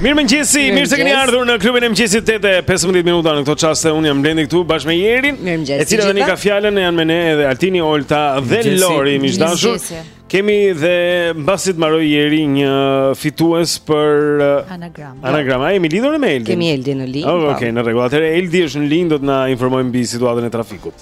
Mirëmëngjesi, mirë se keni ardhur në klubin e mëngjesit tetë e 15 minuta në këto çaste unë jam Blendi këtu bashkë me Jerin Mirëmëngjesi E cila tani ka fjalën e janë me ne edhe Altini Olta dhe Lori Mirëmëngjesi Kemi dhe mbasi të mbarojë Jeri një fitues për uh, Anagram Anagram, a jemi lidhur ne me Eldin? Kemi Eldin në linjë oh, po. Ok, në rregull, atëherë Eldi është në linjë do të na informojë mbi situatën e trafikut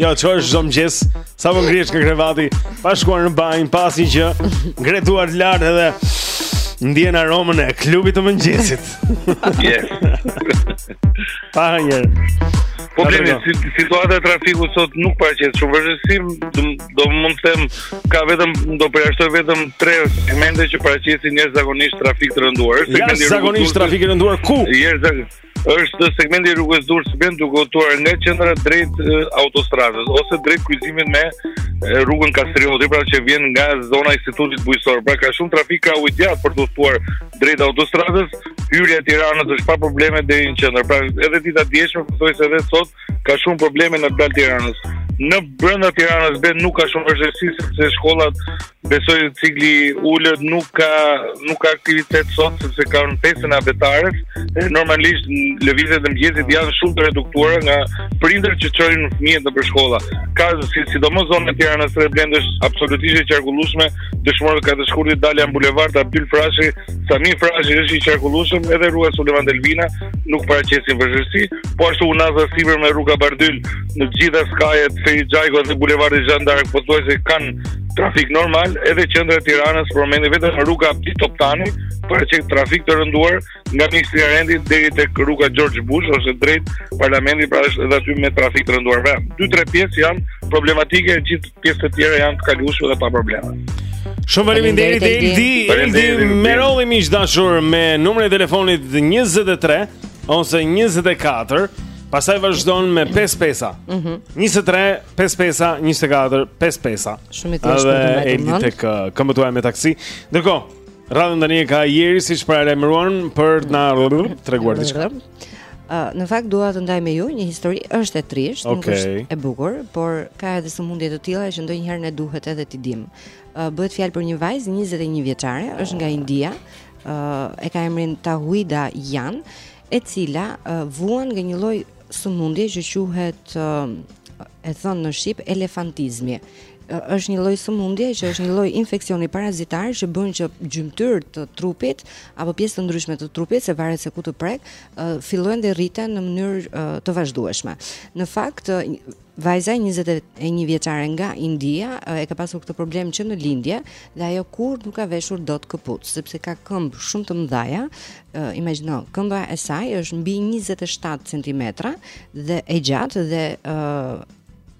Jo, që është çdo mëngjes Sapo ngrihesh nga krevati Pa shkuar në banjë Pasi që Ngretuar të lartë edhe Ndjen aromën e klubit të mëngjesit. Yes. Pa njerë. Po Blendi, situata e trafikut sot nuk paraqet shumë vështirësi, do mund të them, ka vetëm, do përjashtoj vetëm tre segmente që paraqesin jashtëzakonisht trafik të rënduar. Jashtëzakonisht trafik të rënduar, ku? Jashtëzakonisht. është segmenti i rrugës Durrësit bën duke udhëtuar nga qendra drejt autostradës ose drejt kryqëzimit me rrugën Kastrioti, pra që vjen nga zona e Institutit Bujqësor. Pra ka shumë trafik ka radhë të gjatë për të udhëtuar drejt autostradës. Hyrja e Tiranës është pa probleme deri në qendër. Pra edhe dita e djeshme, pothuajse edhe sot, ka shumë probleme në dalje të Tiranës. Në brenda Tiranës be nuk ka shumë vështirësi sepse shkollat besoj cikli i ulët nuk ka nuk ka aktivitet sot sepse kanë festën e abetares dhe normalisht lëvizjet e mëngjesit janë shumë të reduktuara nga prindër që çojnë fëmijët nëpër shkolla. Ka si sidomos zona e Tiranës së Re është absolutisht e qarkullueshme, Dëshmorët e 4 Shkurtit dalja në bulevard Abdyl Frashëri, Sami Frashëri është e qarkullueshme edhe rruga Sulejman Delvina, nuk paraqesin vështirësi, po ashtu unaza sipër me rrugën Bardhyl në të gjitha skajet Ferit Xhajko dhe bulevardi Zhan d'Ark pothuajse kanë trafik normal, edhe qendra e Tiranës për momentin vetëm rruga Abdi Toptani paraqet trafik të rënduar nga Ministria e Rendit deri tek rruga George Bush ose drejt parlamentit, pra është edhe aty me trafik të rënduar. Pra, dy tre pjesë janë problematike gjithë pjesët e tjera janë të kalueshme dhe pa probleme. Shumë faleminderit Eldi, Eldi Merolli miq të dashur me numrin e telefonit 23 ose 24. Pastaj vazhdon me 5 pesa. Mhm. Mm 23, 5 pesa, 24, 5 pesa. Shumë i thjeshtë për t'u mbajtur. Eldi tek uh, këmbët tuaja me taksi. Ndërkohë, radhën tani e ka Jeri siç paralajmëruam për të na treguar diçka. Uh, në fakt dua të ndaj me ju një histori është e trishtë, okay. nuk është e bukur, por ka edhe sëmundje të tilla që ndonjëherë ne duhet edhe t'i dimë. Uh, bëhet fjalë për një vajzë 21 vjeçare, është nga India, uh, e ka emrin Tawheeda Jan, e cila uh, vuan nga një lloj sëmundje që quhet uh, e thonë në shqip elefantizmi. është një lloj sëmundje që është një lloj infeksioni parazitar që bën që gjymtyrë të trupit apo pjesë të ndryshme të trupit, se varet se ku të prek, fillojnë dhe rriten në mënyrë të vazhdueshme. Në fakt, vajza 21 vjeçare nga India e ka pasur këtë problem që në lindje dhe ajo kurrë nuk ka veshur dot këpucë, sepse ka këmbë shumë të mëdha. Imagjino, këmba e saj është mbi 27 cm dhe e gjatë dhe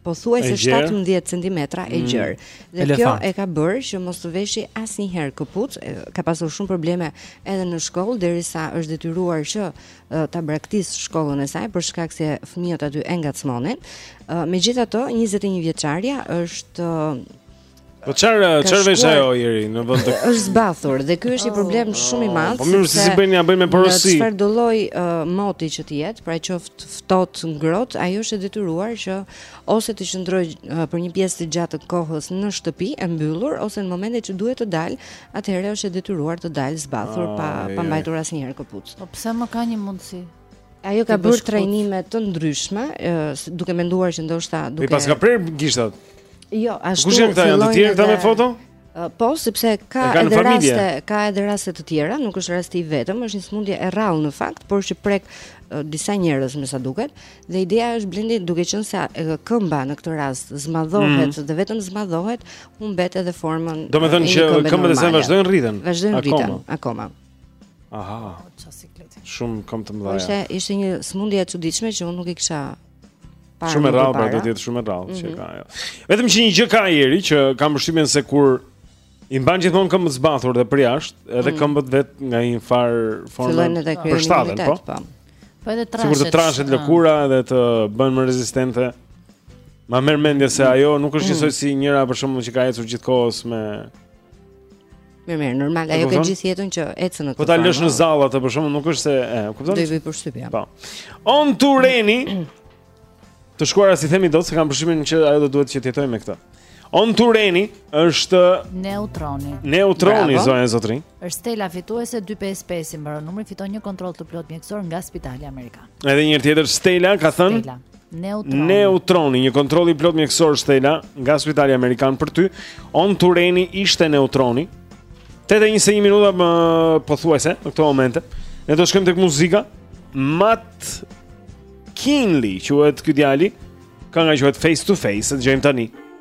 pothuajse 17 cm e mm. gjerë. Dhe Elefant. kjo e ka bërë që mos të veshi asnjëherë këpucë, ka pasur shumë probleme edhe në shkollë derisa është detyruar që ta braktisë shkollën e saj për shkak se fëmijët aty e ngacmonin. Megjithatë, 21 vjeçarja është Po çfarë çfarë vesh ajo Jeri në vend të Është zbathur dhe ky është një problem oh, shumë i madh. Po mirë si si bëjnë ia bëjnë me porosi. Çfarëdo lloj uh, moti që të jetë, pra qoftë ftohtë, ngrohtë, ajo është e detyruar që ose të qëndrojë uh, për një pjesë të gjatë të kohës në shtëpi e mbyllur ose në momentin që duhet të dalë, atëherë është e detyruar të dalë zbathur pa pa mbajtur asnjëherë këpucë. Po pse nuk ka një mundësi? Ajo ka bërë trajnime të ndryshme, duke menduar që ndoshta duke i paska prerë gishtat. Jo, ashtu. Kush janë këta janë të tjerë këta me foto? Po, sepse ka edhe raste, ka edhe raste të tjera, nuk është rasti i vetëm, është një sëmundje e rrallë në fakt, por që prek disa njerëz me sa duket dhe ideja është Blendi duke qenë se këmba në këtë rast zmadhohet mm. dhe vetëm zmadhohet humbet edhe formën domethënë që këmbët e saj vazhdojnë rriten vazhdojnë rriten akoma, akoma. Aha. Oh, Ça siklet. Shumë këmbë të mëdha. Ishte ishte një smundje e çuditshme që unë nuk e kisha parë. Shumë rrallë, pra do të jetë shumë rrallë mm -hmm. që mhm. ka ajo. Ja. Vetëm që një gjë ka njeri që kam përshtypjen se kur i mban gjithmonë këmbët zbathur dhe për jashtë, edhe mm -hmm. këmbët vetë nga një farë forme përshtaten, po. po. Po edhe trashet. Sigurt trashet ah. lëkura edhe të bën më rezistente. Ma merr mendja se mm. ajo nuk është njësoj mm. si njëra për shkakun që ka ecur gjithë kohës me Mirë, mirë, normal, ajo ka gjithë jetën që ecën në këtë. Po ta lësh në zall atë për shkakun nuk është se, e, kupton? Do i bëj përshtypje. Po. On tureni. Të shkuara s'i themi dot se kam përshtypjen që ajo do duhet që të jetojë me këtë. On tureni është neutroni. Neutroni zonja e zotërinj. Është Stela fituese 255 i mbaron numri fiton një kontroll të plotë mjekësor nga Spitali Amerikan. Edhe një tjetër Stela ka thënë. Neutroni. Neutroni, një kontroll i plotë mjekësor Stela nga Spitali Amerikan për ty. On Tureni ishte neutroni. 8:21 minuta më pothuajse në këto momente. Ne do shkojmë tek muzika. Matt Kinley, quhet ky djali. Kënga quhet Face to Face, e dëgjojmë tani.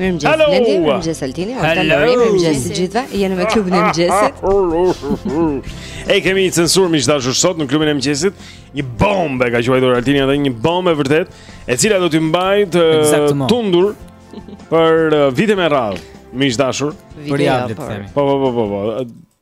Mirëmëngjes Hello. Blendi, mirëmëngjes Altini, Olta Lori, mirëmëngjes të gjithëve. Jeni me klubin e mëngjesit. Ej, kemi një censur miq të dashur sot në klubin e mëngjesit. Një bombë e ka quajtur Altini atë një bombë e vërtetë, e cila do t'i mbajë të tundur për uh, vite me radhë, miq të dashur. Për javë të themi. Po, po, po, po, po.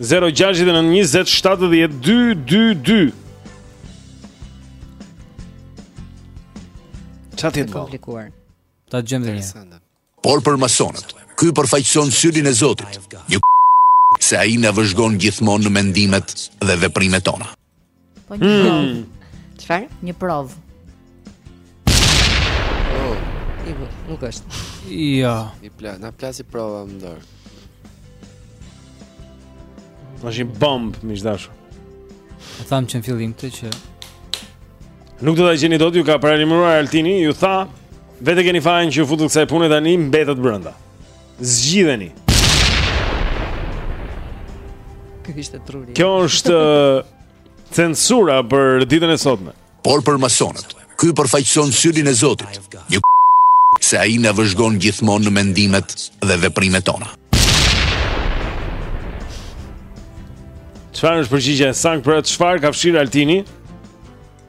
0-6-9-20-7-12-2 Ça ti të komplikuar Ta gjejmë dhe një Por për masonët Ky përfaqëson syrin e Zotit Një k***, Se ai na vëzhgon gjithmonë në mendimet Dhe veprimet tona Po një hmm. provë. Çfarë? Një provë. Oh, i vë, nuk është. Jo. I pla, na plasi prova në dorë. Është një bombë, miq të dashur. E thamë që në fillim këtë që Nuk do ta gjeni dot, ju ka paralajmëruar Altini, ju tha, vetë keni fajin që iu futët kësaj pune tani mbetët brenda. zgjidheni. Kjo ishte truri. Kjo është censura për ditën e sotme. Por për masonët, ky përfaqëson syrin e Zotit. Një kujtesë se ai na vëzhgon gjithmonë në mendimet dhe veprimet tona. Çfarë është përgjigjja e saktë për atë çfarë ka fshirë Altini?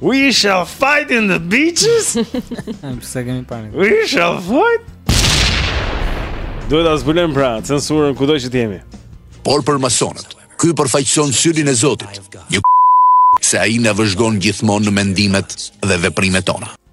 We shall fight in the beaches. Pse kemi parë? We shall fight. Duhet ta zbulojmë pra censurën kudo që të jemi. Por për masonët, ky përfaqëson syrin e Zotit. Një se ai na vëzhgon gjithmonë në mendimet dhe veprimet tona.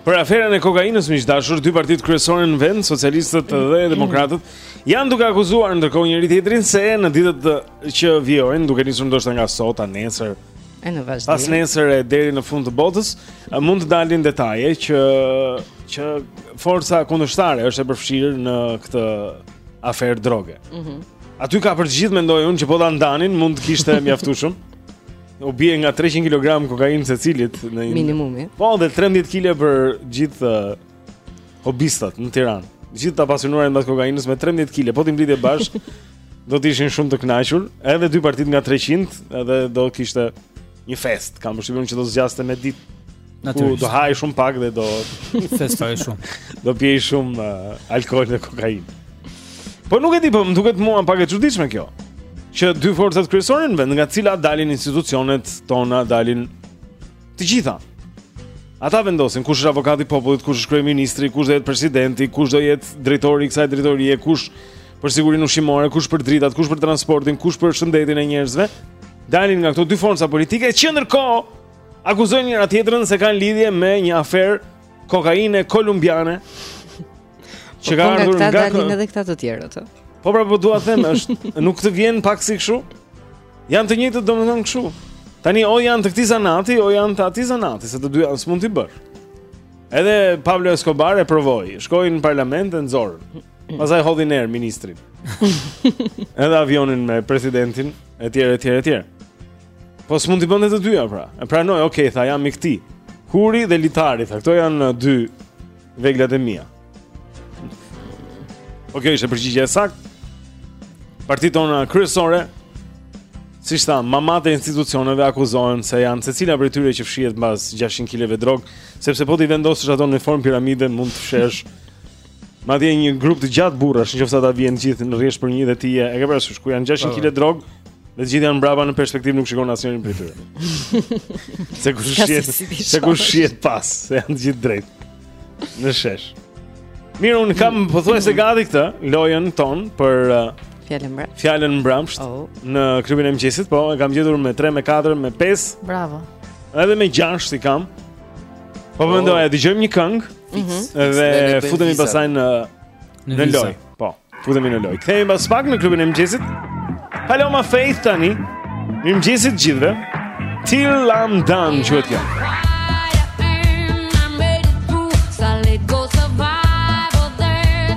Për aferën e kokainës miq të dashur, dy partitë kryesore në vend, socialistët dhe demokratët, janë duke akuzuar ndërkohë njëri tjetrin se në ditët që vijojnë, duke nisur ndoshta nga sot a nesër, e në vazhdim. Pas nesër e deri në fund të botës, mund të dalin detaje që që forca kundërshtare është e përfshirë në këtë aferë droge. Mhm. Mm Aty ka për të gjithë mendoj unë që po ta ndanin, mund të kishte mjaftueshëm. U bie nga 300 kg kokainë secilit minimumi. Po, dhe 13 kg për gjithë uh, hobistat në Tiranë. Gjithë të apasionuarit mbas kokainës me 13 kg, po t'i mblidhje bashkë, do të ishin shumë të kënaqur, edhe dy partitë nga 300, edhe do kishte një festë. Kam përshtypjen që do zgjaste me ditë. Natyrisht. Do haje shumë pak dhe do festoje shumë. Do pije shumë uh, alkool dhe kokainë. Po nuk e di, po më duket mua pak e çuditshme kjo. Që dy forcat kryesore në vend nga të cilat dalin institucionet tona, dalin të gjitha. Ata vendosin kush është avokati i popullit, kush është kryeministri, kush do jetë presidenti, kush do jetë drejtori i kësaj drejtorie, kush për sigurinë ushqimore, kush për dritat, kush për transportin, kush për shëndetin e njerëzve. Dalin nga këto dy forca politike që ndërkohë Akuzojnë njëra tjetrën se kanë lidhje me një aferë kokaine kolumbiane që ka ardhur. Po, nga këta dalin edhe këta të tjerët. Po pra po dua të them është, nuk të vjen pak si kështu? Janë të njëjtët domethënë kështu. Tani o janë të këtij zanati, o janë të atij zanati, se të dyja s'mund t'i bësh. Edhe Pablo Escobar e provoi, shkoi në parlament e nxorën. Pastaj hodhi në erë ministrin. Edhe avionin me presidentin, etj, etj, etj. Po s'mund t'i bënte të dyja pra. E pranoi, okay, tha jam i këtij. Huri dhe litari, tha këto janë uh, dy veglat e mia. Po okay, kjo ishte përgjigjja e saktë. Partitë tona kryesore siç tha, mamatë e institucioneve akuzohen se janë secila prej tyre që fshihet mbas 600 kileve drogë, sepse po t'i vendosësh ato në formë piramide mund të fshihesh Madje një grup të gjatë burrash, nëse ata vijnë gjithë në rresht për një dhe ti je, e ke parasysh ku janë 600 kg drogë, dhe gjithë janë mbrapa në perspektivë nuk shikon asnjërin prej tyre. se kush shihet, se kush shihet pas, se janë gjithë drejt. Në shesh. Mirë, unë kam pothuajse gati këtë lojën tonë për uh, fjalën mbrapsht. Fjalën mbrapsht oh. në klubin e mëngjesit, po e kam gjetur me 3 me 4 me 5. Bravo. Edhe me 6 s'e kam. Po oh. mendoj, e dëgjojmë një këngë mm -hmm. dhe futemi pastaj në në, në lojë. Po, futemi në lojë. Kthehemi pas pak në klubin e mëngjesit. Paloma Faith tani. Mirëmëngjesi gjithëve. Till I'm done, ju të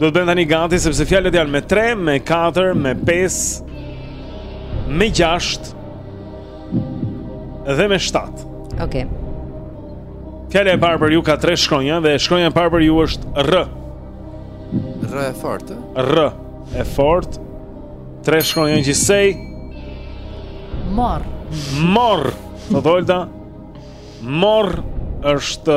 Do të bëhen tani gati sepse fjalët janë me 3, me 4, me 5, me 6 dhe me 7. Okej. Okay. Fjala e parë për ju ka 3 shkronja dhe shkronja e parë për ju është R. R e fortë. R e fortë. 3 shkronja qëse. Morr. Morr. Tho Olta. Morr është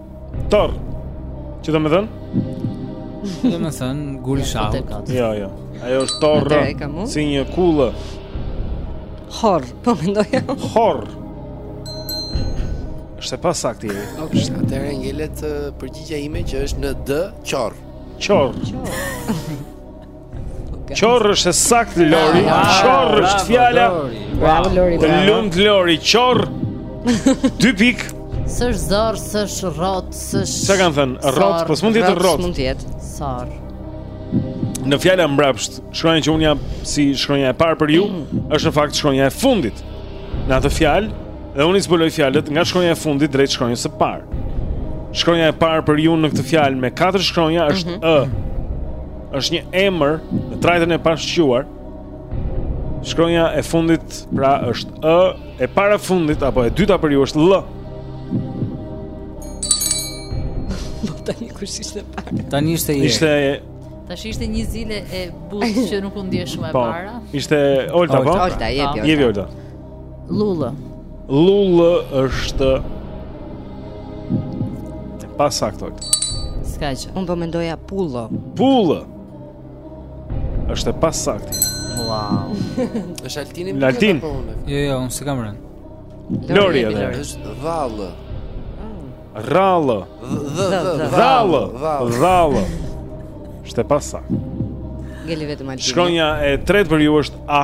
Torr. Që domethënë? Domethënë gur i shahut. Jo, jo. Ajo është torrë. Si një kullë. Horr, po mendoj. Horr. Është e pasaktë. Okej, atëherë ngelet përgjigja ime që është në D, qorr. Qorr. Qorr është e saktë Lori. Qorr është fjala. Bravo Lori. Të lumtë Lori, qorr. Dy pikë. S'është zorrë, s'është rrotë, s'është. Ça kanë thënë? Rrotë, po s'mund të jetë rrotë. S'mund të jetë. Sorrë. Në fjala mbrapsht, shkronja që unë jap si shkronja e parë për ju, është në fakt shkronja e fundit. Në atë fjalë, dhe unë i zbuloj fjalët nga shkronja e fundit drejt shkronjës së parë. Shkronja e parë për ju në këtë fjalë me katër shkronja është mm -hmm. ë. është një emër në trajtën e pashquar. Shkronja e fundit pra është ë, e para fundit apo e dyta për ju është l. Po tani kush ishte e para? Tani ishte ti je. Ishte Tash ishte një zile e butë që nuk u ndje shumë e po, para. Ishte Olta po. Olta, jepi Olta. Jepi Olta. Lullë. Lullë është e pasaktë. S'ka gjë. Unë po mendoja pullë. Pullë. Është e pasaktë. Wow. Është Altini më Altin. Po jo, jo, unë s'i kam rënë. Lori edhe. Është vallë. Rallë. Vallë. Vallë. Është e pasaktë. Ngeli vetëm Altini. Shkronja e tretë për ju është A.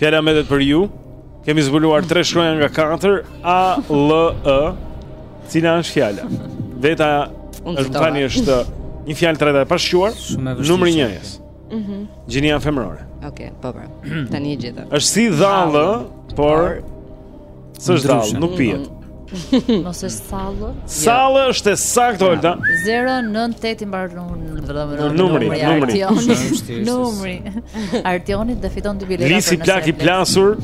Fjala mbetet për ju. Kemi zbuluar tre shkronja nga katër A L E. Cila është fjala? Veta është tani është një fjalë trajta e pashquar, numri njëjës. Mhm. Gjinia femërore. Okej, okay, po pra. Tani e gjeta. Është si dhallë, por S'është dhallë, nuk pihet. Mos është sallë. Sallë është e saktë Olta. 098 i mbaron numri. Numri, numri. Numri. Artioni do fiton dy bileta. Lisi plak i plasur.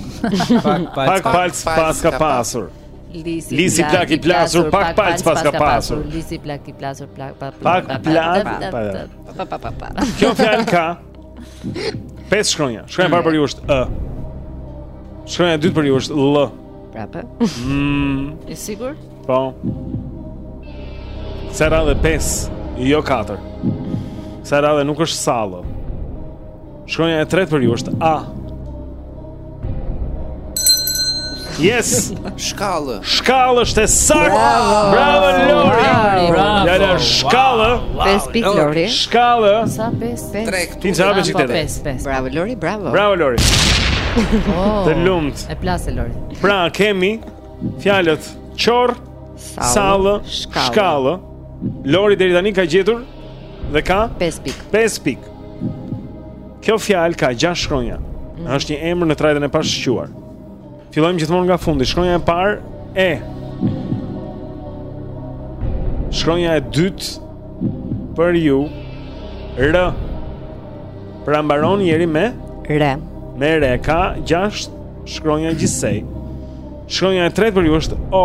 Pak palcë paska pasur. Lisi, Lisi plak i plasur, pak palcë paska pasur. Lisi plak i plasur, pak palcë. Pak plak. Kjo fjalë ka Pesë shkronja. Shkronja e parë për ju është ë. Shkronja e dytë për ju është l. Prapë. Mm. E sigur? Po. Kësaj radhe 5, jo 4. Kësaj radhe nuk është sallë. Shkronja e tretë për ju është a. Yes! Shkallë. Shkallë është e saktë. Bravo, bravo Lori. Bravo. bravo. Ja, ja, shkallë. 5 pikë Lori. Shkallë. Sa 5? 3. Ti çfarë bësh këtë? 5, 5. Bravo Lori, bravo. Bravo Lori. Oh. Të lumt. E plasë Lori. Pra, kemi fjalët qorr, sallë, shkallë. Lori deri tani ka gjetur dhe ka 5 pikë. 5 pikë. Kjo fjalë ka gjashtë shkronja. Mm. Është një emër në trajtën e pashquar. Fillojmë gjithmonë nga fundi. Shkronja e parë E. Shkronja e dytë për ju R. Pra mbaron njëri me RE. Me RE ka gjashtë shkronja gjithsej. Shkronja e tretë për ju është O.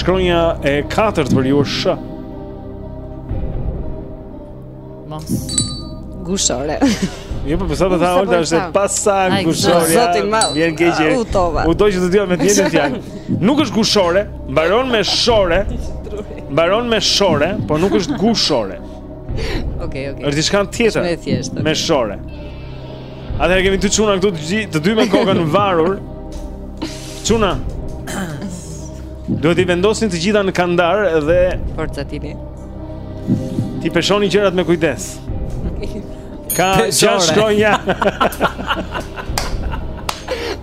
Shkronja e katërt për ju është sh. Mos. Gushore. Jo, po sa ta ulta po është e pasaktë gushore. Zoti më. Vjen keq. U tova. U do që të dija me të njëjtën fjalë. Nuk është gushore, mbaron me shore. Mbaron me shore, por nuk është gushore. Okej, okej. Është diçka tjetër. Me shore. Atëherë kemi dy çuna këtu të, të dy me kokën varur. Çuna. Duhet t'i vendosni të gjitha në kandar dhe forca tini. T'i peshoni gjërat me kujdes. Ka gjashtë shkronja.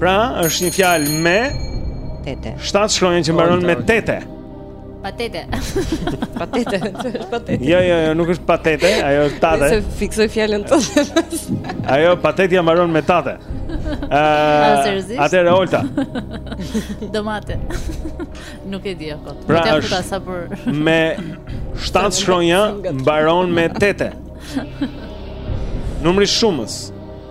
Pra, është një fjalë me tete. Shtatë shkronja që mbaron me tete. Patete. patete, është patete. Jo, jo, jo, nuk është patete, ajo është tate. S'e fiksoj fjalën tonë. ajo patetja mbaron me tate. Ëh, atë Olta. Domate. Nuk e di kot. Pra, Te futa sa për me shtatë shkronja mbaron me tete. Numri shumës.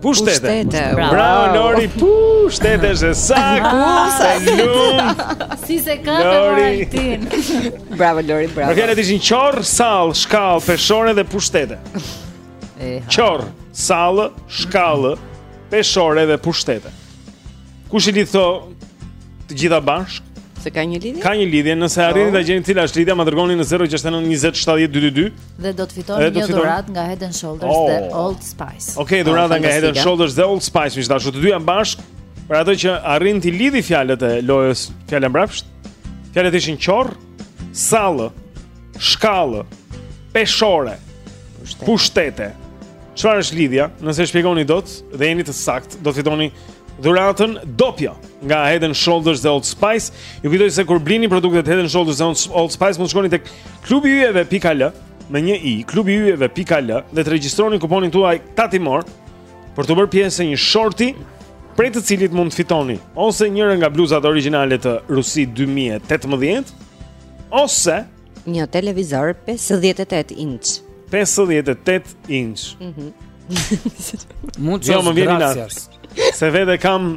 Pushtete. Bravo Lori, pushtete se sa, ku, sa lum. Si s'e ka, të martën. Bravo Lori, bravo. Fjalët ishin qorr, sallë, shkallë, peshore dhe pushtete. Qorr, sallë, shkallë, peshore dhe pushtete. Kush i lidh këto të gjitha bashkë? Se ka një lidhje? Ka një lidhje, nëse arrini ta gjeni cila është lidhja, ma dërgoni në 069 20 70 222 dhe do të fitoni një dhuratë nga Head and Shoulders oh. dhe Old Spice. Okej, okay, dhurata oh, nga Head and Shoulders dhe Old Spice, miq të dashur të dyja bashkë. Për atë që arrin t'i lidhi fjalët e lojës, fjala mbrapsht. Fjalët ishin qorr, Sallë, shkallë, peshore, pushtete. pushtete. Çfarë është lidhja? Nëse e shpjegoni dot dhe jeni të saktë, do fitoni dhuratën dopio nga Head and Shoulders dhe Old Spice. Ju kujtoj se kur blini produktet Head and Shoulders dhe Old Spice, mund të shkoni tek klubi i yjeve.al me një i, klubi i yjeve.al dhe të regjistroni kuponin tuaj tatimor për t'u bërë pjesë e një shorti prej të cilit mund të fitoni ose njërën nga bluzat origjinale të Rusi 2018 ose një televizor 58 inç. 58 inç. Mhm. Mm mund të jo, më vjen. Se vetë kam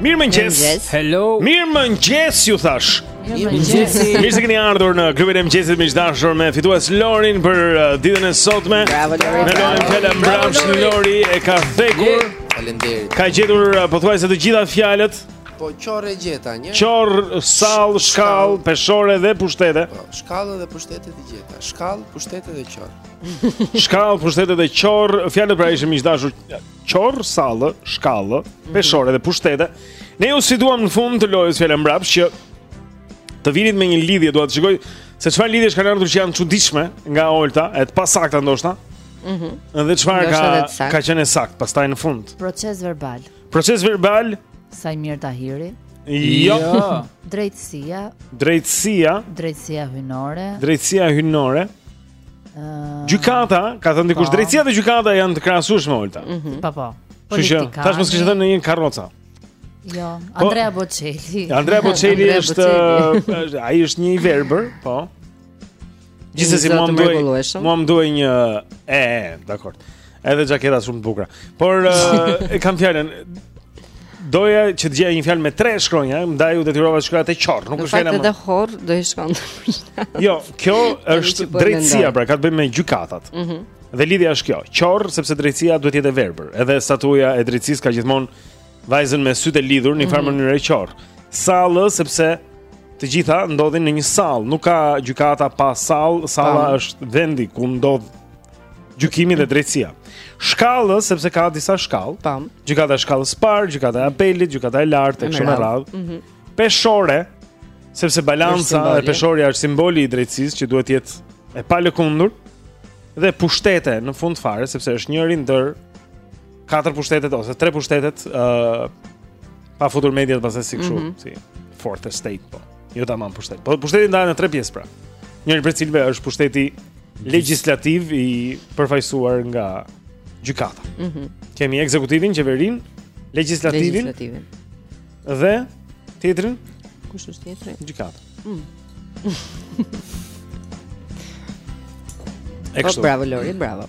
Mirëmëngjes Hello Mirëmëngjes ju thashë Mirëmëngjes Mirë se keni ardhur në klubin e mëngjesit Miq të dashur me fitues Lorin Për uh, ditën e sotme Bravo Lori Në lojën Fjala mbrapsht Lori e ka thekur Faleminderit Ka gjetur uh, pothuajse të gjitha fjalët Po qorr e gjeta një. Qorr, sallë, shkallë, peshore dhe pushtete. Po, shkallë dhe pushtete të gjeta. Shkallë, pushtete dhe qorr. shkallë, pushtete dhe qorr. Fjalët pra ishin miq të dashur. Qorr, sallë, shkallë, mhm. peshore dhe pushtete. Ne ju sfiduam në fund të lojës fjala mbrapsht që të vinit me një lidhje, dua të shikoj se çfarë lidhjesh kanë ardhur që janë të çuditshme nga Olta, e të pasakta ndoshta. Mhm. Mm dhe çfarë ka ka qenë e saktë pastaj në fund. Procesverbal. Proces verbal. Saimir Tahiri. Jo. jo. Drejtësia. Drejtësia. Drejtësia hyjnore. Drejtësia hyjnore. Uh, gjykata, ka thënë dikush, po. drejtësia dhe gjykata janë të krahasueshme, Olta. Mm -hmm. Po po. Politika. Tash mos kishte thënë në një karroca. Jo, po, Andrea Bocelli. Andrea Bocelli është ai është një i verbër, po. Gjithsesi mua më duhej, mua më duhej një e, e dakor. Edhe xhaketa shumë e bukur. Por e kam fjalën doja që të gjeja një fjalë me tre shkronja, ndaj u detyrova të shkruaj atë qorr, nuk është fjalë. Në fakt edhe horr do i shkonte. jo, kjo është po drejtësia, pra ka të bëjë me gjykatat. Mhm. Mm dhe lidhja është kjo, qorr sepse drejtësia duhet të jetë e verbër. Edhe statuja e drejtësisë ka gjithmonë vajzën me sytë e lidhur në një farë mhm. mënyrë qorr. Sallë sepse të gjitha ndodhin në një sallë, nuk ka gjykata pa sallë, salla është vendi ku ndodh gjykimi dhe drejtësia. Shkallë sepse ka disa shkallë. Tam. Gjykata e shkallës së parë, gjykata e apelit, gjykata e lartë e kështu me radhë. Mhm. Peshore sepse balanca e peshorja është simboli i drejtësisë që duhet të jetë e palëkundur dhe pushtete në fund fare sepse është njëri ndër katër pushtetet ose tre pushtetet ë uh, pa futur mediat pastaj si kështu, mm -hmm. si fourth estate po. Jo tamam pushtet. Po pushteti ndahet në tre pjesë pra. Njëri prej cilëve është pushteti legjislativ i përfaqësuar nga gjykata. Mhm. Mm Kemi ekzekutivin, qeverinë, legjislativin. Legjislativin. Dhe tjetrin? Kush është tjetri? Gjykata. Mhm. Ekso. Oh, bravo Lori, bravo.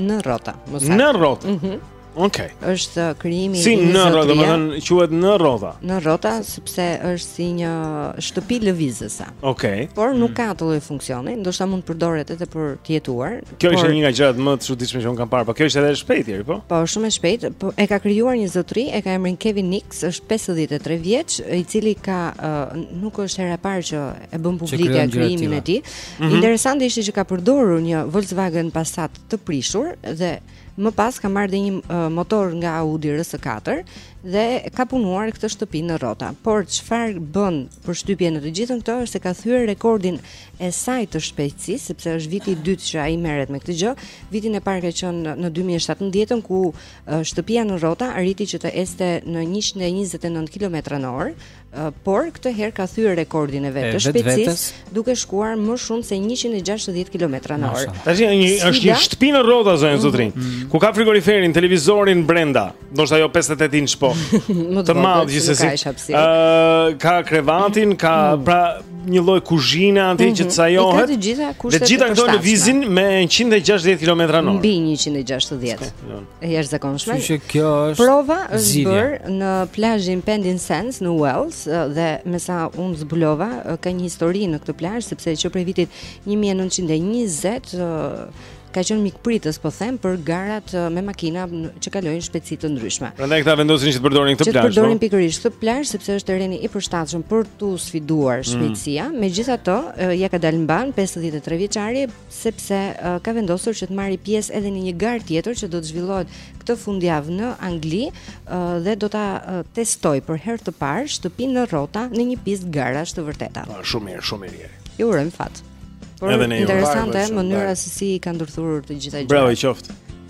Në rrota, më saktë. Në rrota. Mhm. Mm Okej. Okay. Është krijimi si i një zotërie. Si në rrota, domethënë quhet në rrota. Në rrota sepse është si një shtëpi lëvizëse. Okej. Okay. Por nuk mm. ka atë lloj funksioni, ndoshta mund të përdoret edhe për të jetuar. Kjo por... është një nga gjërat më të çuditshme që un kam parë, por kjo është edhe e shpejtë, po? Po, shumë e shpejtë. Po e ka krijuar një zotëri, e ka emrin Kevin Nicks, është 53 vjeç, i cili ka uh, nuk është hera e parë që e bën publike krijimin e tij. Mm -hmm. Interesante ishte që ka përdorur një Volkswagen Passat të prishur dhe më pas ka marrë dhe një uh, motor nga Audi RS4 dhe ka punuar këtë shtëpi në rrota. Por çfarë bën përshtypje në të gjithën këto është se ka thyer rekordin e saj të shpejtësisë, sepse është viti i dytë që ai merret me këtë gjë. Vitin e parë ka qenë në 2017 ku uh, shtëpia në rrota arriti që të ecte në 129 km/h por këtë herë ka thyer rekordin e vet të shpejtësisë, duke shkuar më shumë se 160 km/h. Tash një është një shtëpi në rrota zonjën mhm. Zotërinë, mm -hmm. ku ka frigoriferin, televizorin brenda, ndoshta jo 58 inç po. të madh gjithsesi. Ë ka krevatin, ka mhm. pra një lloj kuzhine aty që të mhm. sajohet. Të gjitha kushtet e përshtatshme. Të gjitha këto lëvizin me 160 km/h. Mbi 160. e jashtëzakonshme. Kështu që kjo është prova është bërë në plazhin Pendine Sands në Wales dhe me sa unë zbulova ka një histori në këtë plazh sepse që prej vitit 1920 ka qenë mikpritës po them për garat me makina që kalojnë shpejtësi të ndryshme. Prandaj këta vendosin që të përdorin këtë plazh. Që të përdorin po? pikërisht këtë plazh sepse është terreni i përshtatshëm për tu sfiduar mm. shpejtësia. Mm. Megjithatë, ja ka dalë mban 53 vjeçari sepse ka vendosur që të marrë pjesë edhe në një garë tjetër që do të zhvillohet këtë fundjavë në Angli dhe do ta testojë për herë të parë shtëpinë me rrota në një pistë garash të vërteta. Po, shumë mirë, shumë mirë. Ju urojmë fat. Por interesante mënyra se si i kanë ndërthurur të gjitha gjërat. Bravo i qoftë.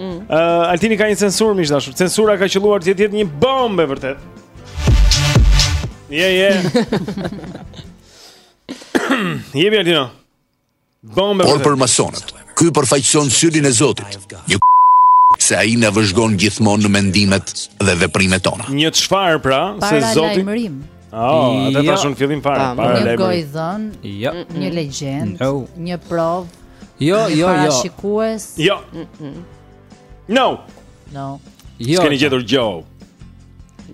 Mm. Uh, Altini ka një censurë miq të dashur. Censura ka qëlluar të jetë një bombë vërtet. Je je. Je bën Altino. Bombë. Por për masonët, ky përfaqëson syrin e Zotit. Një se ai na vëzhgon gjithmonë në mendimet dhe veprimet tona. Një çfarë pra, se Zoti Oh, atë jo. tashun fillim fare, para lajmit. Një gojëdhënë, jo. një legjendë, no. një provë. Jo, një jo, jo. Shikues. Jo. Mm -mm. No. No. Jo. S'keni gjetur gjë.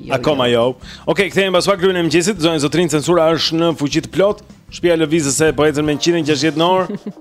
Jo, Akoma jo. jo. Okej, okay, kthehemi pas pak te klubi i mëngjesit, zonja zotërinj censura është në fuqi të plotë. Shpia lëvizëse po ecën me 160 në orë.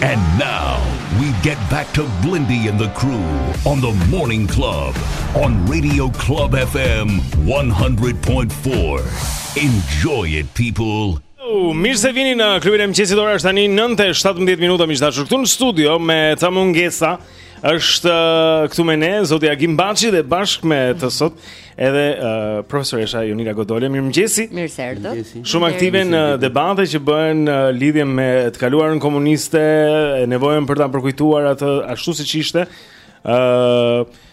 And now we get back to Blendi and the crew on the Morning Club on Radio Club FM 100.4. Enjoy it people. Oh, mirë se vini në klubin e mëngjesit ora është tani 9:17 minuta miq të dashur këtu në studio me ca mungesa Është uh, këtu me ne zoti Agim Baçi dhe bashkë me të sot edhe uh, profesoresha Jonila Godole. Mirëmëngjesi. Mirëserdhët. Shumë aktive në debate që bëhen në uh, lidhje me të kaluarën komuniste, nevojën për ta përkujtuar atë ashtu siç ishte. ë uh,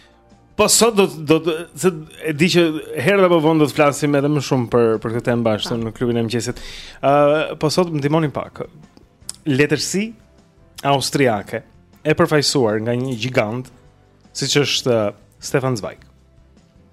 Po sot do do e di që herët apo vonë do të flasim edhe më shumë për për këtë temë bashkë në klubin e mëngjesit. ë uh, Po sot më ndihmoni pak. Letërsi austriake e përfaqësuar nga një gjigant siç është uh, Stefan Zweig.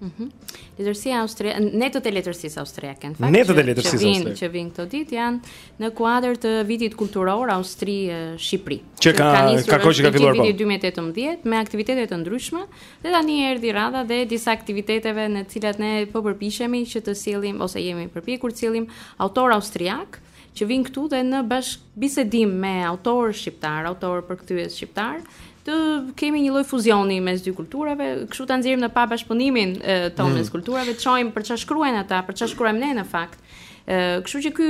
Mhm. Mm Letërsia austriake, netët e letërsisë austriake, në fakt. Netët e letërsisë austriake që vijnë këto ditë janë në kuadër të vitit kulturor Austri Shqipëri. Që ka ka kohë që ka filluar po. Vitin 2018 me aktivitete të ndryshme dhe tani erdhi radha dhe disa aktiviteteve në të cilat ne po përpiqemi që të sjellim ose jemi përpjekur të sjellim autorë austriakë që vijnë këtu dhe në bashkëbisedim me autorë shqiptarë, autorë përkthyes shqiptarë, të kemi një lloj fuzioni mes dy kulturave, kështu ta nxjerrim në pah bashkëpunimin tonë mm. mes kulturave, të shohim për çfarë shkruajnë ata, për çfarë shkruajmë ne në fakt. Kështu që ky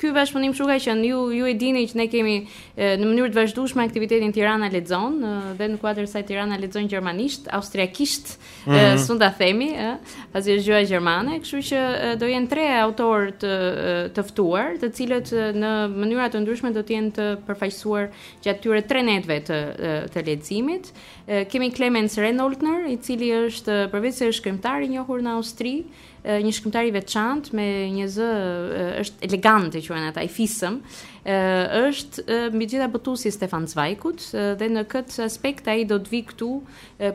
ky bashkëpunim ka që ju ju e dini që ne kemi në mënyrë të vazhdueshme aktivitetin Tirana lexon dhe në kuadër të saj Tirana lexon gjermanisht, austriakisht, Mm -hmm. S'mund ta themi, ë, pasi është gjuha gjermane, kështu që do jenë tre autorë të të ftuar, të cilët në mënyra të ndryshme do të jenë të përfaqësuar gjatë këtyre tre netëve të të leximit. Kemi Klemens Renoldner, i cili është përveç se është shkrimtar i njohur në Austri, një shkrimtar i veçantë me një zë është elegant e quajnë ata i fisëm është mbi të gjitha botuesi i Stefan Zweigut dhe në këtë aspekt ai do të vijë këtu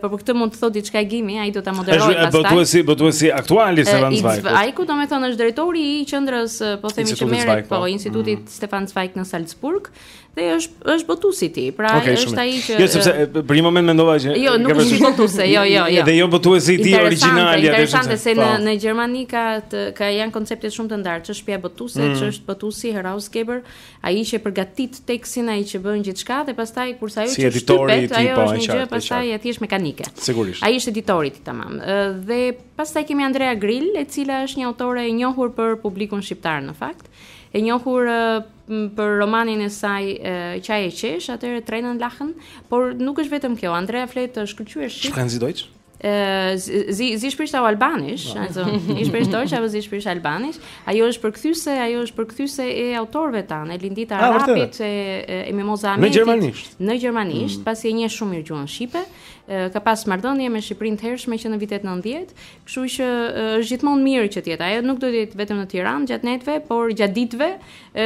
por për këtë mund të thotë diçka Gimi ai do ta moderojë pastaj botuesi botuesi aktual i Stefan Zweigut Zweigut domethënë është drejtori i qendrës po themi që merret po institutit mm. Stefan Zweig në Salzburg Dhe është është botusi i tij. Pra okay, është ai që Jo, sepse për një moment mendova që Jo, nuk është shpi botuse, jo, jo, jo. Dhe jo botuesi i tij origjinal atë. Interesante se në po. në Gjermani ka të, ka janë konceptet shumë të ndarë, ç'është shpia botuse, mm. ç'është botusi Herausgeber, ai që përgatit tekstin, ai që bën gjithçka dhe pastaj kurse ajo si që shtypet, ajo po, është një gjë pastaj e thjesht mekanike. Sigurisht. Ai është editori i tij tamam. Dhe pastaj kemi Andrea Grill, e cila është një autore e njohur për publikun shqiptar në fakt e njohur për romanin e saj Qaj e qesh, e Tränenlachen, por nuk është vetëm kjo. Andrea flet shkëlqyer shqip. Sprechen Sie Deutsch? Sie sie spricht auch Albanisch, po. also ich sprech Deutsch aber sie spricht Albanisch, ajo është përkthyse, ajo është përkthyse e autorëve tanë, Lindita ah, Arapit e, e Mimoza Ahmetit. Në gjermanisht. Në gjermanisht, mm. pasi e njeh shumë mirë gjuhën shqipe, ka pas marrëdhënie me Shqipërinë të hershme që në vitet 90, Kështu që është gjithmonë mirë që të jetë. Ajo nuk do të jetë vetëm në Tiranë gjatë netëve, por gjatë ditëve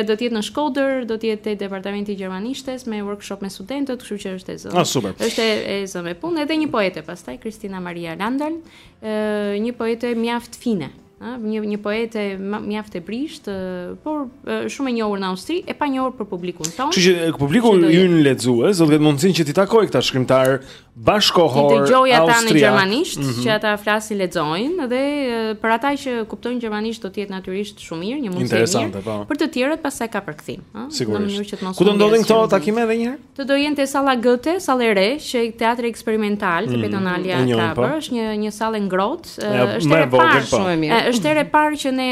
do të jetë në Shkodër, do të jetë te departamenti i gjermanishtes me workshop me studentët, kështu që është e zënë. Ah, super. Është e zënë me punë edhe një poete pastaj Christina Maria Landerl, një poete mjaft fine ë një një poete mjaft e brishtë, por shumë e njohur në Austri, e panjohur për publikun tonë. Kështu që publiku ynë lexues do të ketë mundësinë që t'i takojë këta shkrimtarë bashkëkohorë austriakë. T'i dëgjojë ata në gjermanisht, mm -hmm. që ata flasin, lexojnë dhe për ata që kuptojnë gjermanisht do të jetë natyrisht shumë mirë, një mundësi e mirë. Po. Për të tjerët pastaj ka përkthim, ëh, në mënyrë që të mos. Ku do ndodhin këto takime edhe një herë? Këto do jenë te salla Goethe, sallë e re, që teatri eksperimental te mm -hmm. Pedonalja ka po. bërë, është një një sallë e ngrohtë, është e parë po. shumë e mirë. Është hera e parë që ne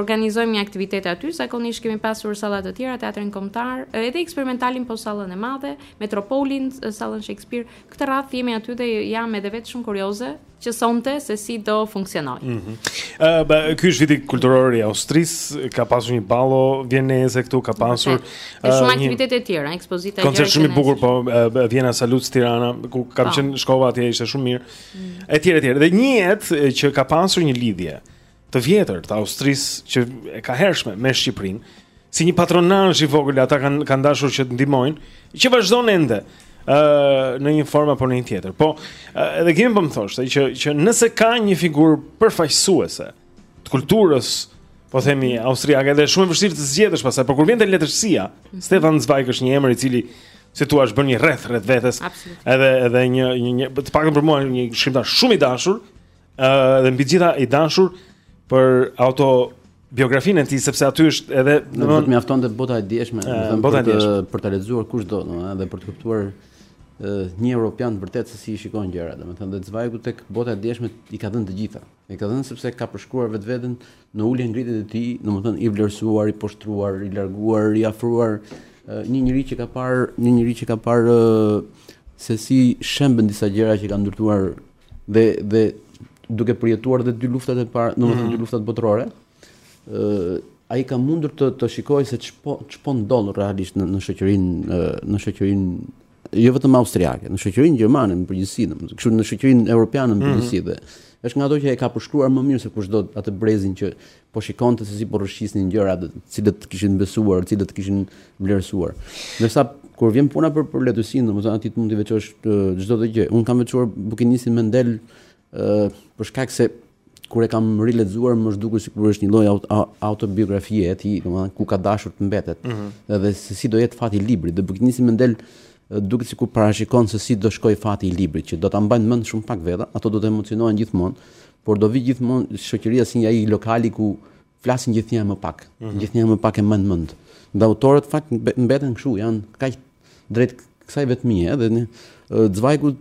organizojmë një aktivitet aty, zakonisht kemi pasur salla të tjera, teatrin kombëtar, edhe eksperimentalin po sallën e madhe, Metropolin sallën Shakespeare. Këtë radhë jemi aty dhe jam edhe vetë shumë kurioze që sonte se si do funksionojë. Ëh, mm -hmm. uh, ky është viti kulturor i Austrisë, ka pasur një ballo vieneze këtu, ka pasur uh, shumë aktivitete të tjera, ekspozita e tjera. Koncert shumë i bukur po uh, Vienna Salut Tirana, ku kam po. qenë shkova atje, ishte shumë mirë. Mm. Etj, etj. Dhe një vit që ka pasur një lidhje të vjetër të Austrisë që e ka hershme me Shqipërinë, si një patronazh i vogël ata kanë kanë dashur që të ndihmojnë, që vazhdon ende ë uh, në një formë apo në një tjetër. Po, uh, edhe kemi po më thoshte që që nëse ka një figurë përfaqësuese të kulturës, po themi austriake edhe shumë e vështirë të zgjedhësh pastaj, por kur vjen te letërsia, mhm. Stefan Zweig është një emër i cili s'i duhet bërë një rreth rreth vetes. Edhe edhe një një një të paktën për mua një shkrimtar shumë i dashur, Ë uh, dhe mbi të gjitha i dashur për autobiografinë e tij sepse aty është edhe do të mjaftonte Bota e djeshme, Bota e djeshme për të lexuar kushdo, domethënë edhe për të kuptuar një europian të vërtetë se si i shikon gjërat, domethënë dhe Zweig tek Bota e djeshme i ka dhënë të gjitha. I ka dhënë sepse ka përshkruar vetveten në ulje-ngritjet e tij, domethënë i vlerësuar, i poshtruar, i larguar, i afruar një njeri që ka parë, një njeri që ka parë se si shemben disa gjëra që ka ndërtuar Dhe dhe duke përjetuar edhe dy luftat e para, domethënë mhm. dy luftat botërore, ë ai ka mundur të të shikojë se ç'po ç'po ndodh realisht në në shoqërinë në shoqërinë jo vetëm austriake, në shoqërinë gjermane në përgjithësi, domethënë kështu në shoqërinë europiane në mhm. përgjithësi dhe është nga ato që e ka përshkruar më mirë se kushdo atë brezin që po shikonte se si po rrëshqisnin gjërat, të cilat i kishin besuar, të cilat i kishin vlerësuar. Ndërsa kur vjen puna për për letërsinë, domethënë aty mund të veçosh çdo gjë. Unë kam veçuar Bukinistin Mendel ë për shkak se kur e kam rilexuar më është dukur sikur është një lloj aut, autobiografie e tij, domethënë ku ka dashur të mbetet. Mm -hmm. Dhe se si do jetë fati i librit, dhe Bukinisti Mendel duket sikur parashikon se si do shkojë fati i librit që do ta mbajnë mend shumë pak veta, ato do të emocionohen gjithmonë por do vi gjithmonë shoqëria si një ai lokali ku flasin gjithnjë më pak. Mm -hmm. Gjithnjë më pak e mbajnë mend. Dhe autorët në fakt mbeten kështu, janë kaq drejt kësaj vetmie edhe Zvajgu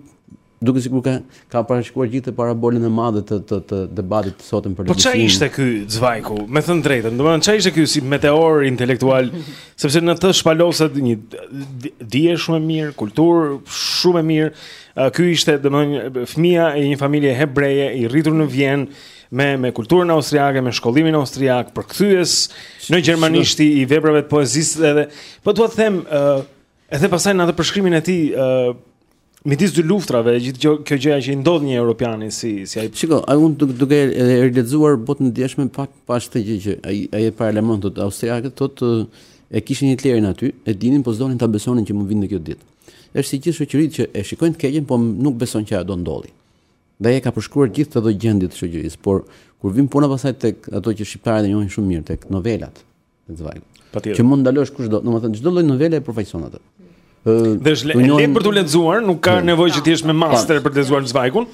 duket sikur ka ka parashikuar gjithë parabolën e madhe të të të debatit të sotëm për Po çfarë ishte ky Zvajgu? Me thënë të drejtën, domethënë çfarë ishte ky si meteor intelektual, sepse në të shpaloset një dije shumë e mirë, kulturë shumë e mirë, Ky ishte domethënë fëmija e një familje hebreje i rritur në Vjenë me me kulturën austriake, me shkollimin austriak, përkthyes në gjermanisht i veprave të poezisë edhe po dua të them ë uh, edhe pastaj në atë përshkrimin e tij ë uh, midis dy luftrave gjithë kjo, kjo gjëja që i ndodh një europiani si si ai Shiko, ai unë duke duke edhe rilexuar Botën e djeshme kam parë atë gjë që ai ai e paralajmëron austriakët thotë e kishin Hitlerin aty, e dinin po s'donin ta besonin që mund të vinte kjo ditë. Është si gjithë shoqëritë që e shikojnë të keqen, po nuk besojnë që ajo do ndodhë. Dhe e ka përshkruar gjithë këtë gjendje të shoqërisë, por kur vijmë puna pastaj tek ato që shqiptarët e njohin shumë mirë, tek novelat e Cvajgut. Që mund ndalosh kushdo, domethënë, çdo lloj novele e përfaqëson atë. Dhe është lehtë për të lexuar, nuk ka hmm. nevojë që ti të jesh me master për të lexuar Cvajgun.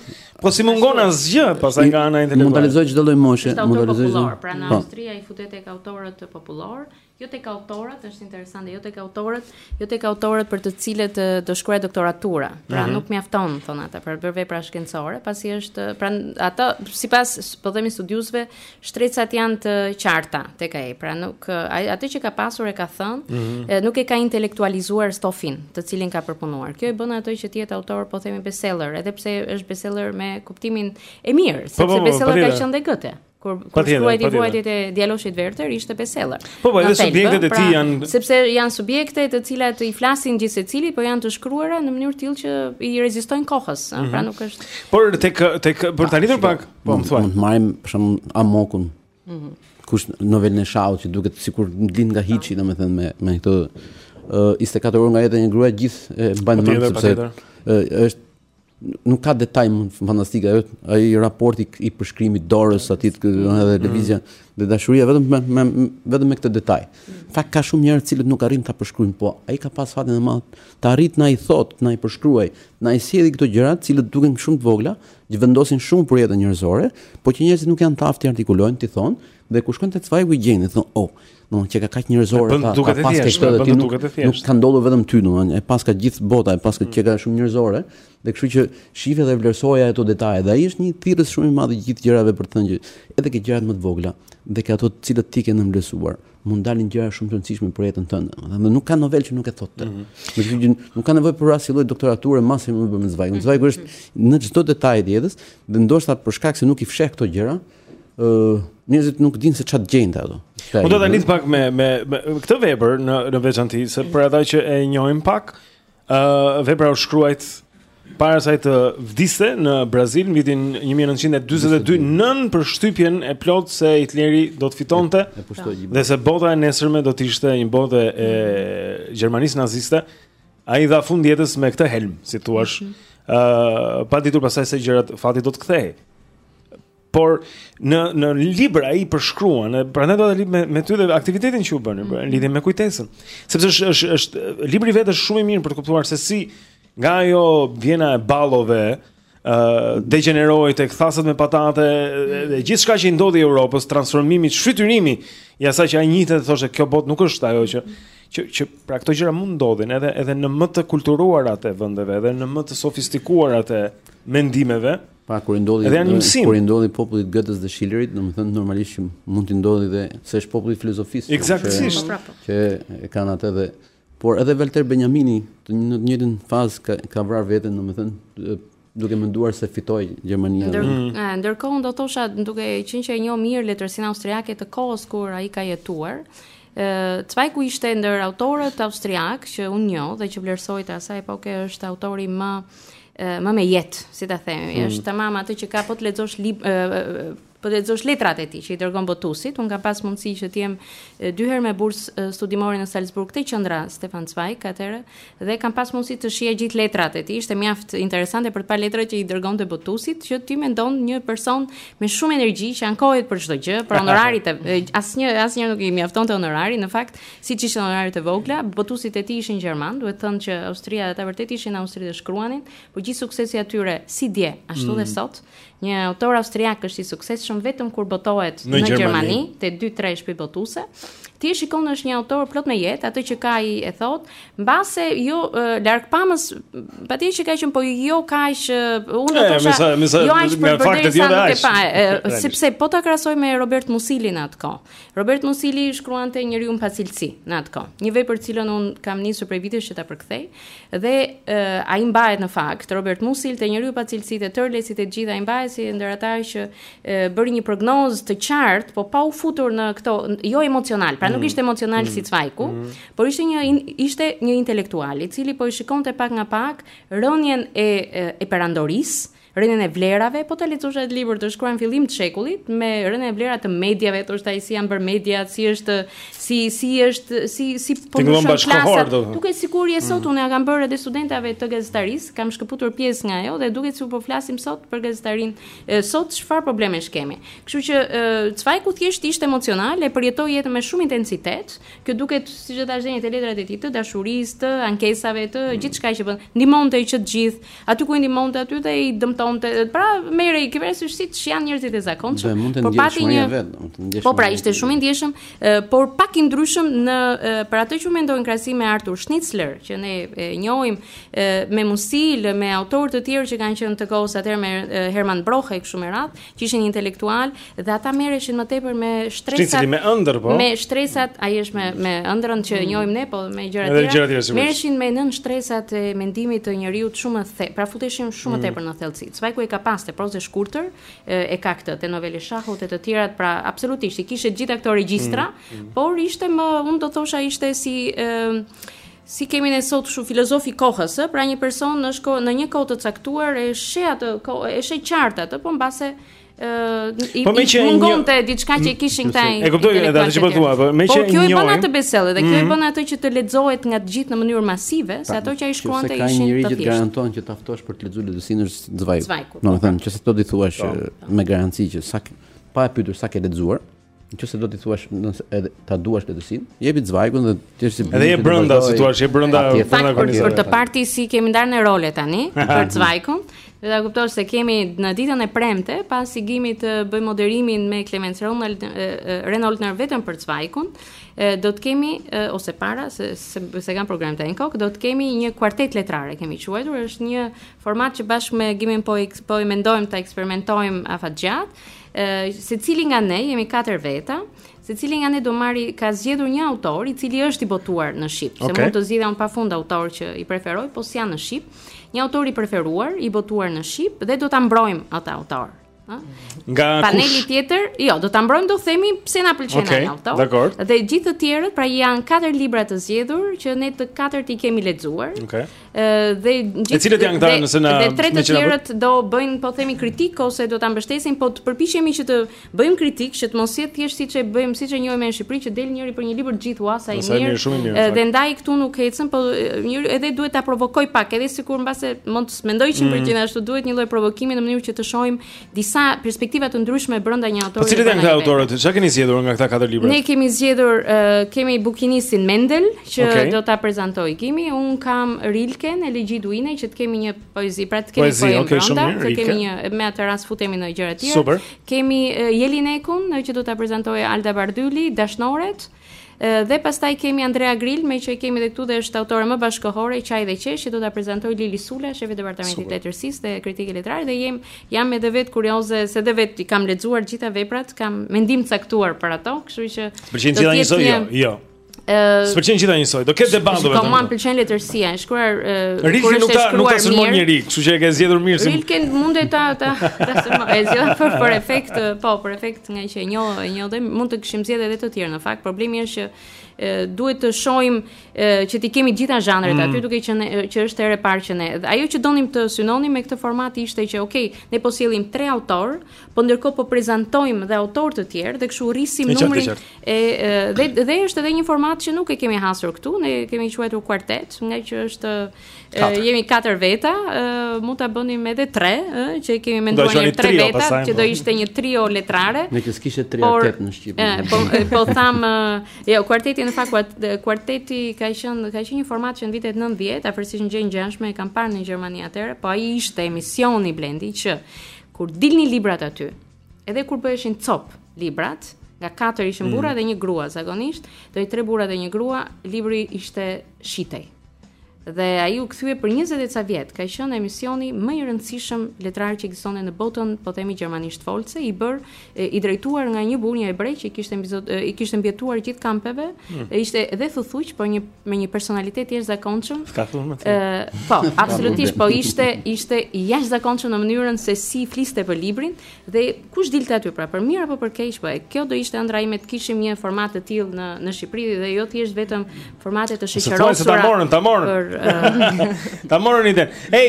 Po s'i mungon asgjë, pastaj nga ana intelektuale. Mund ta lexojë çdo lloj moshe, mund ta lexojë çdo. Pra në Austri ai futet tek autorët popullorë, jo tek autorët, është interesante, jo tek autorët, jo tek autorët për të cilët do shkruash doktoratura. Pra mm -hmm. nuk mjafton thonë ata për të bërë vepra shkencore, pasi është pra ata sipas po themi studiuesve, shtresat janë të qarta tek ai. Pra nuk atë që ka pasur e ka thënë, mm -hmm. nuk e ka intelektualizuar stofin, të cilin ka përpunuar. Kjo e bën atë që të jetë autor po themi bestseller, edhe pse është bestseller me kuptimin e mirë, po, sepse po, po, bestseller ka qenë dhe Gëte. kur kur shkroi vuajtjet e djaloshit Werther ishte bestseller. Po po, edhe subjektet e pra, tij janë sepse janë subjekte të cilat i flasin gjithsecilit, po janë të shkruara në mënyrë të tillë që i rezistojnë kohës, mm -hmm. pra nuk është. Por tek tek për ta lidhur pak, po më thuaj. Marrim për shemb Amokun. Mhm. Mm kush novelën e shahut që duket sikur lind nga hiçi, domethënë me me këtë uh, 24 orë nga jeta e një gruaje gjithë e bën më sepse uh, është Nuk ka detaj më fantastik ajo, ai raporti i përshkrimit dorës së atij që mm, edhe mm. lëvizja dhe dashuria vetëm me, me vetëm me këtë detaj. Në fakt ka shumë njerëz të cilët nuk arrijnë ta përshkruajnë, po ai ka pas fatin e madh të arrijë të na i thotë, na i përshkruajë, na i sjellë këto gjëra, të cilat duken shumë të vogla, që vendosin shumë për jetën njerëzore, po që njerëzit nuk janë të aftë t'i artikulojnë, t'i thonë, dhe kur shkojnë te Cvajgu i gjejnë, thonë, "Oh, Domethënë qenka kaq njerëzore paska këto dhe ti nuk nuk të ka ndodhur vetëm ty domethënë e paska gjithë bota e paska mm. qenka shumë njerëzore dhe kështu që shifi dhe vlerësoji ato detaje dhe ai është një thirrës shumë i madh i gjithë gjërave për të thënë që edhe ke gjërat më të vogla dhe ke ato të cilat ti ke nënvlerësuar mund dalin gjëra shumë të rëndësishme për jetën tënde. Domethënë nuk ka novelë që nuk e thotë. Mm -hmm. Nuk ka nevojë për asnjë lloj doktorature mbasi me Cvajgun. Cvajgu është në çdo detaj të jetës dhe ndoshta për shkak se nuk i fsheh këto gjëra, mm njerëzit nuk dinë se çfarë gjejnë aty. Po do ta nis pak me me, me këtë vepër në në veçanti se për ata që e njohin pak, ë uh, vepra u shkruajt para se ai të vdiste në Brazil në vitin 1942 nën përshtypjen e plotë se Hitleri do të fitonte dhe se bota e nesërme do të ishte një botë e Gjermanisë naziste. Ai i dha fund jetës me këtë helm, siç thua. Mhm. ë uh, pa ditur pastaj se gjërat fati do të kthehej. Por në në libër ai përshkruan, prandaj do ta lidh me me ty dhe aktivitetin që u bënë, mm. lidhje me kujtesën. Sepse është është është libri vetë është shumë i mirë për të kuptuar se si nga ajo Vjena e ballove, ë uh, degeneroi tek thasat me patate mm. dhe gjithçka që i ndodhi Europës, transformimi, shfytyrimi i asaj që ai njihte dhe thoshte kjo botë nuk është ajo që që që pra këto gjëra mund ndodhin edhe edhe në më të kulturuarat e vendeve, edhe në më të sofistikuarat e mendimeve. Pra kur i ndodhi edhe janë mësim. Kur i ndodhi popullit të Gëtes dhe Shilerit, domethënë normalisht që mund të ndodhë dhe se është populli i filozofisë. Eksaktësisht. Pra, pra. Që e kanë atë dhe por edhe Walter Benjamini në një, në të njëjtën fazë ka, ka vrarë veten, domethënë duke menduar se fitoi Gjermania. Ndër, mm. Ndërkohë unë do thosha duke qenë që e njoh mirë letërsinë austriake të kohës kur ai ka jetuar, Cvajku ishte ndër autorët austriakë që unë njoh dhe që vlerësoj të asaj epoke është autori më më me jetë, si ta themi, mm. është tamam atë që ka po të lexosh lib, po të lexosh letrat e tij që i dërgon botusit. Un kam pas mundësi që të jem dy herë me bursë studimore në Salzburg te qendra Stefan Zweig atëherë dhe kam pas mundësi të shihja gjithë letrat e tij. Ishte mjaft interesante për të parë letrat që i dërgonte botusit, që ti mendon një person me shumë energji që ankohet për çdo gjë, për honoraret e asnjë asnjë nuk i mjaftonte honorari, në fakt Siç ishin honoraret e vogla, botuesit e tij ishin gjermanë, duhet thënë që Austria ata vërtet ishin në Austri dhe shkruanin, por gjithë suksesi atyre si dje, ashtu mm. dhe sot, një autor austriak është i suksesshëm vetëm kur botohet në, në Gjermani, te 2-3 shtëpi botuese. Ti e shikon është një autor plot me jetë, atë që ka ai e thot, mbase jo largpamës, patjetër që ka qenë po jo kaq unë do të thosha, jo aq për faktet jo aq. Sepse po ta krahasoj me Robert Musilin atë kohë. Robert Musili shkruante Njeriu pa cilësi në atë kohë. Një vepër të cilën un kam nisur prej vitesh që ta përkthej dhe uh, ai mbahet në fakt. Robert Musil te Njeriu pa cilësi te Tërlesi te të gjitha ai mbahet si ndër ata që uh, bëri një prognozë të qartë, po pa u futur në këto jo emocional, pra nuk mm. ishte emocional mm. si Cvajku, mm. por ishte një in, ishte një intelektual i cili po i shikonte pak nga pak rënien e e perandorisë rënien e vlerave, po ta lexosh atë libër të shkruar në fillim të shekullit me rënien e vlerave të mediave, të është ai si janë bërë mediat, si është si si është si si po të shon klasa. Duket sikur je sot mm. unë ja kam bërë edhe studentëve të gazetarisë, kam shkëputur pjesë nga ajo dhe duket sikur po flasim sot për gazetarinë, sot çfarë problemesh kemi. Kështu që Cvajku thjesht ishte emocional e përjetoi jetën me shumë intensitet, kjo duket siç e thash dhe një te letrat e tij të dashurisë, të ankesave, të mm. gjithçka që bën. Ndihmonte që të gjithë Aty ku i ndihmonte aty dhe i dëmtonte. Pra, merre e ke parasysh siç janë njerëzit e zakonshëm. Dhe mund të ndjeshë më një... vetë. Ndjeshë po pra, ishte shumë i ndjeshëm, por pak i ndryshëm në, për atë që unë mendoj në krahasim me Artur Schnitzler, që ne e, njohim me Musil, me autorë të tjerë që kanë qenë të kohës atëherë me Herman Broh e kështu me radhë, që ishin intelektualë dhe ata merreshin më tepër me shtresat me ëndër po me shtresat ai është me me ëndrrën që e mm. njohim ne po me gjëra të tjera merreshin me nënshtresat e mendimit të njeriut shumë të thellë pra futeshin shumë mm. tepër në thellësi Cvajgu e ka pas te proza e shkurtër e ka këtë te Novela e shahut e të tjerat pra absolutisht i kishte gjithë këto regjistra mm. mm. por ishte më unë do thosha ishte si e, Si kemi ne sot kështu filozofi i kohës, ë, pra një person në shko, në një kohë të caktuar e sheh atë kohë, e sheh qartë atë, po mbase ë po që mungonte një... diçka që kishin këta. E kuptoj edhe atë që po thua, po me po, që kjo e bën atë besëllë dhe kjo e mhm. bën atë që të lexohet nga të gjithë në mënyrë masive, se ato që ai shkruante ishin të thjeshtë. Ka njeri që garanton që ta ftosh për të lexuar lexuesin është Cvajgu. Domethënë, nëse do të thuash me garanci që sa pa e pyetur sa ke lexuar, Nëse do t'i thuash nëse edhe ta duash letërsinë, jepi Cvajgun dhe ti është si bën. Edhe je brenda, si thua, je brenda brenda komisionit. Për ta parë ti si kemi ndarë në role tani për Cvajgun, dhe ta kuptosh se kemi në ditën e premte pasi Gimi të bëjë moderimin me Klemens Ronald Renoldner vetëm për Cvajgun, do të kemi ose para, se se, s'e kam programin në kokë, do të kemi një kuartet letrar e kemi quajtur, është një format që bashkë me Gimin po po e mendojmë ta eksperimentojmë afatgjat. secili nga ne jemi katër veta, secili nga ne do marrë ka zgjedhur një autor i cili është i botuar në shqip, okay. se mund të zgjidhja unë pafund autorë që i preferoj, po s'janë në shqip, një autor i preferuar, i botuar në shqip dhe do ta mbrojmë atë autor. Ha? Nga paneli kush? tjetër, jo, do ta mbrojmë do themi pse na pëlqen okay, ai autor. Dakor. Dhe gjithë të tjerët, pra janë katër libra të zgjedhur që ne të katërt i kemi lexuar. Okej. Okay. dhe gjithë cilët janë këta nëse na dhe tre të tjerët do bëjnë po themi kritikë ose do ta mbështesin po të përpiqemi që të bëjmë kritikë që të mos jetë thjesht siç e bëjmë siç e njohim në Shqipëri që del njëri për një libër të gjithë ua sa i mirë dhe ndaj këtu nuk ecën po njëri edhe duhet ta provokojë pak edhe sikur mbase mund të mendojë qind për mm. qind ashtu duhet një lloj provokimi në mënyrë që të shohim disa perspektiva të ndryshme brenda një autori. Po cilët janë këta autorët? Çfarë keni zgjedhur nga këta katër libra? Ne kemi zgjedhur uh, kemi bukinistin Mendel që okay. do ta prezantojë Gimi, unë kam Rilken Elegji Duine që të kemi një poezi, pra të kemi poezi, poemë okay, brenda, të kemi një me atë rast futemi në gjëra të tjera. Super. Kemi uh, Jelinekun që do ta prezantojë Alda Bardhyli, Dashnoret. Dhe pastaj kemi Andrea Grill, meqë e kemi dhe këtu dhe është autore më bashkëkohore, Qaj dhe Qesh, që do ta prezantojë Lili Sula, shefe e departamentit të letërsisë dhe kritike letrare dhe jam jam edhe vetë kurioze se dhe vetë i kam lexuar gjithë veprat, kam mendim të caktuar për ato, kështu që Pëlqen të gjitha njësoj, jo, jo. S'i pëlqej të gjitha njësoj, do ketë debat dhe vetëm. Koman pëlqen letërsia, e shkruar Rilke kur është shkruar mirë. Nuk ka sërmon një rikë, që e ka zgjedhur mirë. Rilke mund e ta, ta, ta sërmon, e zgjedhur për, për efekt, po, për efekt ngaqë e njoh e njoh dhe mund të kishim zgjedhë edhe të tjerë në fakt problemi është që e, duhet të shohim e, që t'i kemi të gjitha zhanret mm. aty duke qenë që është herë e parë që ne ajo që donim të synonim me këtë format ishte që ok ne po sjellim tre autorë po ndërkohë po prezantojmë dhe autorë të tjerë dhe kështu rrisim numrin e, e dhe dhe është edhe një format që nuk e kemi hasur këtu ne e kemi quajtur kuartet ngaqë është Katër. Jemi katër veta, mund ta bënim edhe tre, ë, që e kemi menduar një tre veta, që do po. ishte një trio letrare. Ne që s'kishte kuartet në Shqipëri. Ëh, po po tham, jo, kuarteti në fakt kuarteti ka qenë ka qenë një format që në vitet 90, afërsisht një gjë të ngjashme e kam parë në Gjermani atëherë, po ai ishte emisioni Blendi që kur dilnin librat aty, Edhe kur bëheshin copë librat, nga katër ishin mm. burra mm. dhe një grua zakonisht, dhe tre burra dhe një grua, libri ishte shitej. Dhe ai u kthye për 20 e ca vjet, ka qenë emisioni më i rëndësishëm letrar që ekzistonte në botën, po themi gjermanishtfolëse, i bërë i drejtuar nga një burrë një hebre që i kishte mbizot, i kishte mbijetuar gjithë kampeve, mm. ishte edhe thuthuq, por një me një personalitet i jashtëzakonshëm. Ka thënë më të. Po, absolutisht, po ishte ishte i jashtëzakonshëm në mënyrën se si fliste për librin dhe kush dilte aty pra, për mirë apo për keq, po e kjo do ishte ëndrra ime të kishim një format të tillë në në Shqipëri dhe jo thjesht vetëm formate të shoqërosura. Se ta morën, ta morën. Po ta morën idenë. Ej,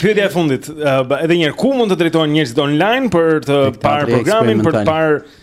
pyetja e fundit, edhe një herë, ku mund të drejtohen njerëzit online për të parë programin, për të parë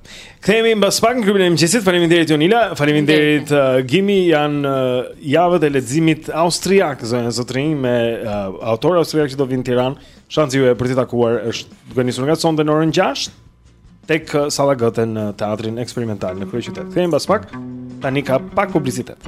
Kthehemi mbas pak në klubin e mëngjesit. Faleminderit Jonila, faleminderit uh, Gimi, janë uh, javët e leximit austriak zonja e zotërinj me uh, autorë austriakë që do vijnë në Tiranë. Shansi juaj për t'i takuar është duke nisur nga sonte në orën 6 tek uh, salla Gëte në teatrin eksperimental në kryeqytet. Kthehemi mbas pak. Tani ka pak publicitet.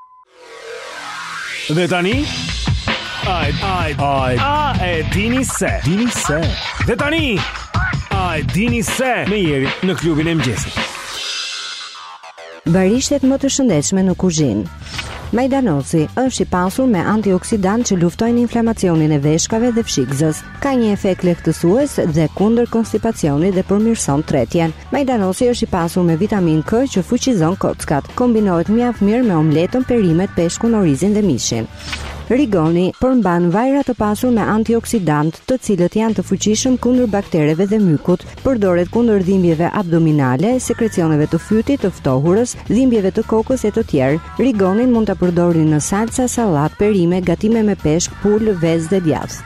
Dhe tani Ai ai ai a e dini se dini se dhe tani a e dini se me Jerin në klubin e mëngjesit Barishtet më të shëndetshme në kuzhinë Majdanozi është i pasur me antioksidantë që luftojnë inflamacionin e veshkave dhe fshikëzës. Ka një efekt lehtësues dhe kundër konstipacionit dhe përmirëson tretjen. Majdanozi është i pasur me vitaminë K që fuqizon kockat. Kombinohet mjaft mirë me omletën, perimet, peshkun, orizin dhe mishin. Rigoni përmban vajra të pasur me antioksidantë, të cilët janë të fuqishëm kundër baktereve dhe mykut. Përdoret kundër dhimbjeve abdominale, sekrecioneve të fytit, të ftohurës, dhimbjeve të kokës e të tjerë. Rigonin mund ta përdorni në salca, sallatë, perime, gatime me peshk, pulë, vezë dhe djathë.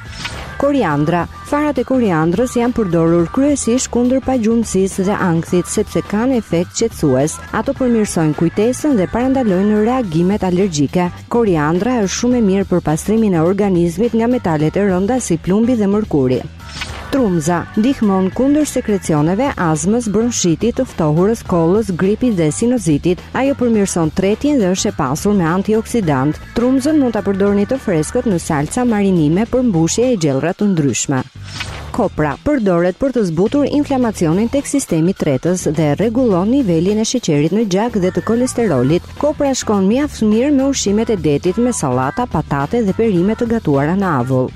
Koriandra Farat e koriandrës janë përdorur kryesisht kundër pagjumësisë dhe ankthit sepse kanë efekt qetësues. Ato përmirësojnë kujtesën dhe parandalojnë reagimet alergjike. Koriandra është shumë e mirë për pastrimin e organizmit nga metalet e rënda si plumbi dhe mërkuri. Trumza ndihmon kundër sekrecioneve, azmës, bronshitit, të ftohurës, kollës, gripit dhe sinuzitit. Ajo përmirëson tretjen dhe është e pasur me antioksidantë. Trumzën mund ta përdorni të freskët në salca, marinime, për mbushje e gjellëra të ndryshme. Kopra përdoret për të zbutur inflamacionin tek sistemi tretës dhe rregullon nivelin e sheqerit në gjak dhe të kolesterolit. Kopra shkon mjaft mirë me ushqimet e detit, me sallata, patate dhe perime të gatuara në avull.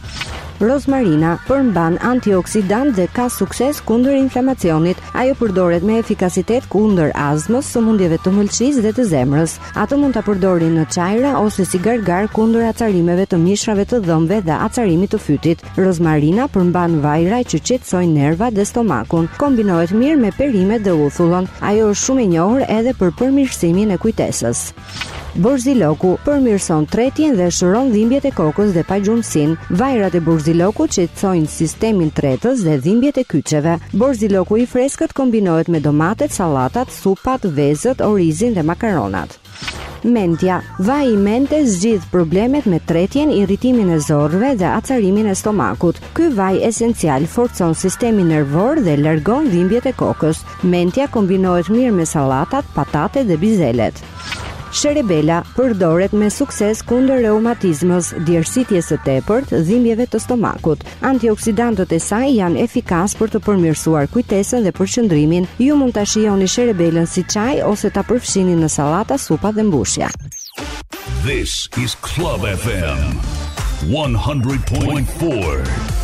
Rozmarina përmban antioksidantë dhe ka sukses kundër inflamacionit. Ajo përdoret me efikasitet kundër azmës, sëmundjeve të mëlçisë dhe të zemrës. Atë mund ta përdorin në çajra ose si gargarë kundër acarimeve të mishrave të dhëmbëve dhe acarimit të fytit. Rozmarina përmban vajra që qetësojnë nervat dhe stomakun. Kombinohet mirë me perimet dhe uthullën. Ajo është shumë e njohur edhe për përmirësimin e kujtesës. Borziloku përmirëson tretjen dhe shëron dhimbjet e kokës dhe pagjumësinë. Vajrat e borzilokut qetësojnë sistemin tretës dhe dhimbjet e kyçeve. Borziloku i freskët kombinohet me domatet, sallatat, Supat, vezët, orizin dhe makaronat. Mentja, vaji i mente zgjidh problemet me tretjen, irritimin e zorrëve dhe acarimin e stomakut. Ky vaj esencial forcon sistemin nervor dhe largon dhimbjet e kokës. Mentja kombinohet mirë me sallatat, patatet dhe bizelet. Sherebela përdoret me sukses kundër reumatizmës, djersitjes së tepërt, dhimbjeve të stomakut. Antioksidantët e saj janë efikasë për të përmirësuar kujtesën dhe përqendrimin. Ju mund ta shijoni sherebelën si çaj ose ta përfshini në sallata, supa dhe mbushja. This is Club FM 100.4.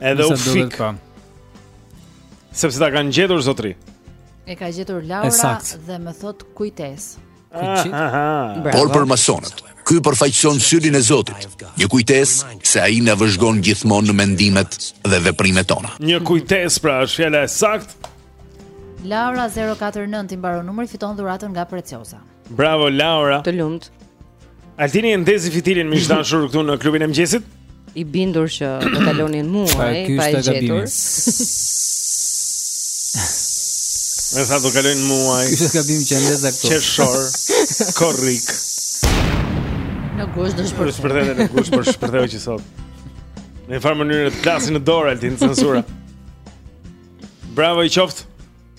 Edhe u fik. Sepse ta kanë gjetur zotri. E ka gjetur Laura dhe më thotë kujtesë. Por për masonët, ky përfaqëson syrin e Zotit. Një kujtesë se ai na vëzhgon gjithmonë në mendimet dhe veprimet tona. Një kujtesë pra, është fjala e saktë. Laura 049 i mbaron numri fiton dhuratën nga Preciosa. Bravo Laura. Të lumtë. Altini e ndezi fitilin miq të dashur këtu në klubin e mëngjesit. I bindur që do kalonin muaj pa e gjetur. Me sa do kalojnë muaj. Kishe gabim që e ndeze atë. Qershor. Korrik. Në gusht do të shpërthejë. Do të shpërthejë në gusht por shpërtheu që sot. Në një farë mënyrë të plasi në dorë Altin censura. Bravo i qoftë.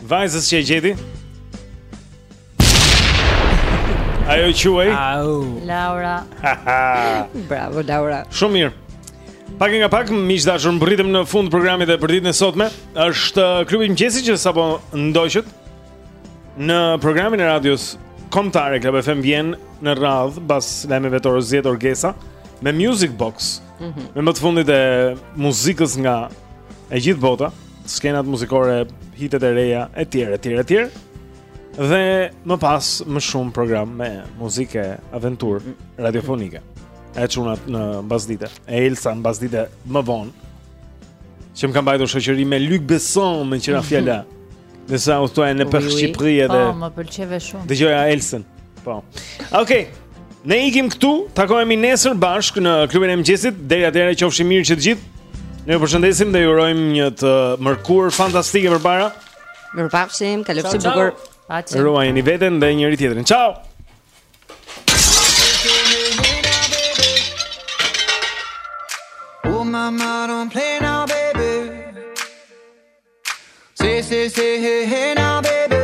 Vajzës që e gjeti Ajo quhej Laura Bravo Laura Shumë mirë Pak nga pak, miq të dashur, mbërritëm në fund të programit edhe për ditën e sotme. Është uh, klubi i mëngjesit që sapo ndoqët në programin e radios kombëtare Club FM vjen në radhë pas lajmeve të orës 10 Orgesa me Music Box. Mm -hmm. Me më të fundit e muzikës nga e gjithë bota. skenat muzikore, hitet e reja etj etj etj. Dhe më pas më shumë program me muzikë e aventurë mm. radiofonike. E çunat në mbasdite. E Elsa mbasdite më vonë. Që më ka mbajtur shoqëri me Luc Besson me qira fjala. Ndërsa udhëtoja nëpër Shqipëri edhe. Po, më pëlqeu shumë. Dëgjoja Elsën. Po. Okej. Okay. Ne ikim këtu, takohemi nesër bashkë në klubin e mëngjesit. Deri atëherë qofshit mirë që të gjithë. Ne ju përshëndesim dhe ju urojmë një të mërkurë fantastike përpara. Mirupafshim, kalofshit bukur. Paçi. Ruajeni veten dhe njëri tjetrin. Ciao. Oh mama, don't play now baby. Say say say hey hey now baby.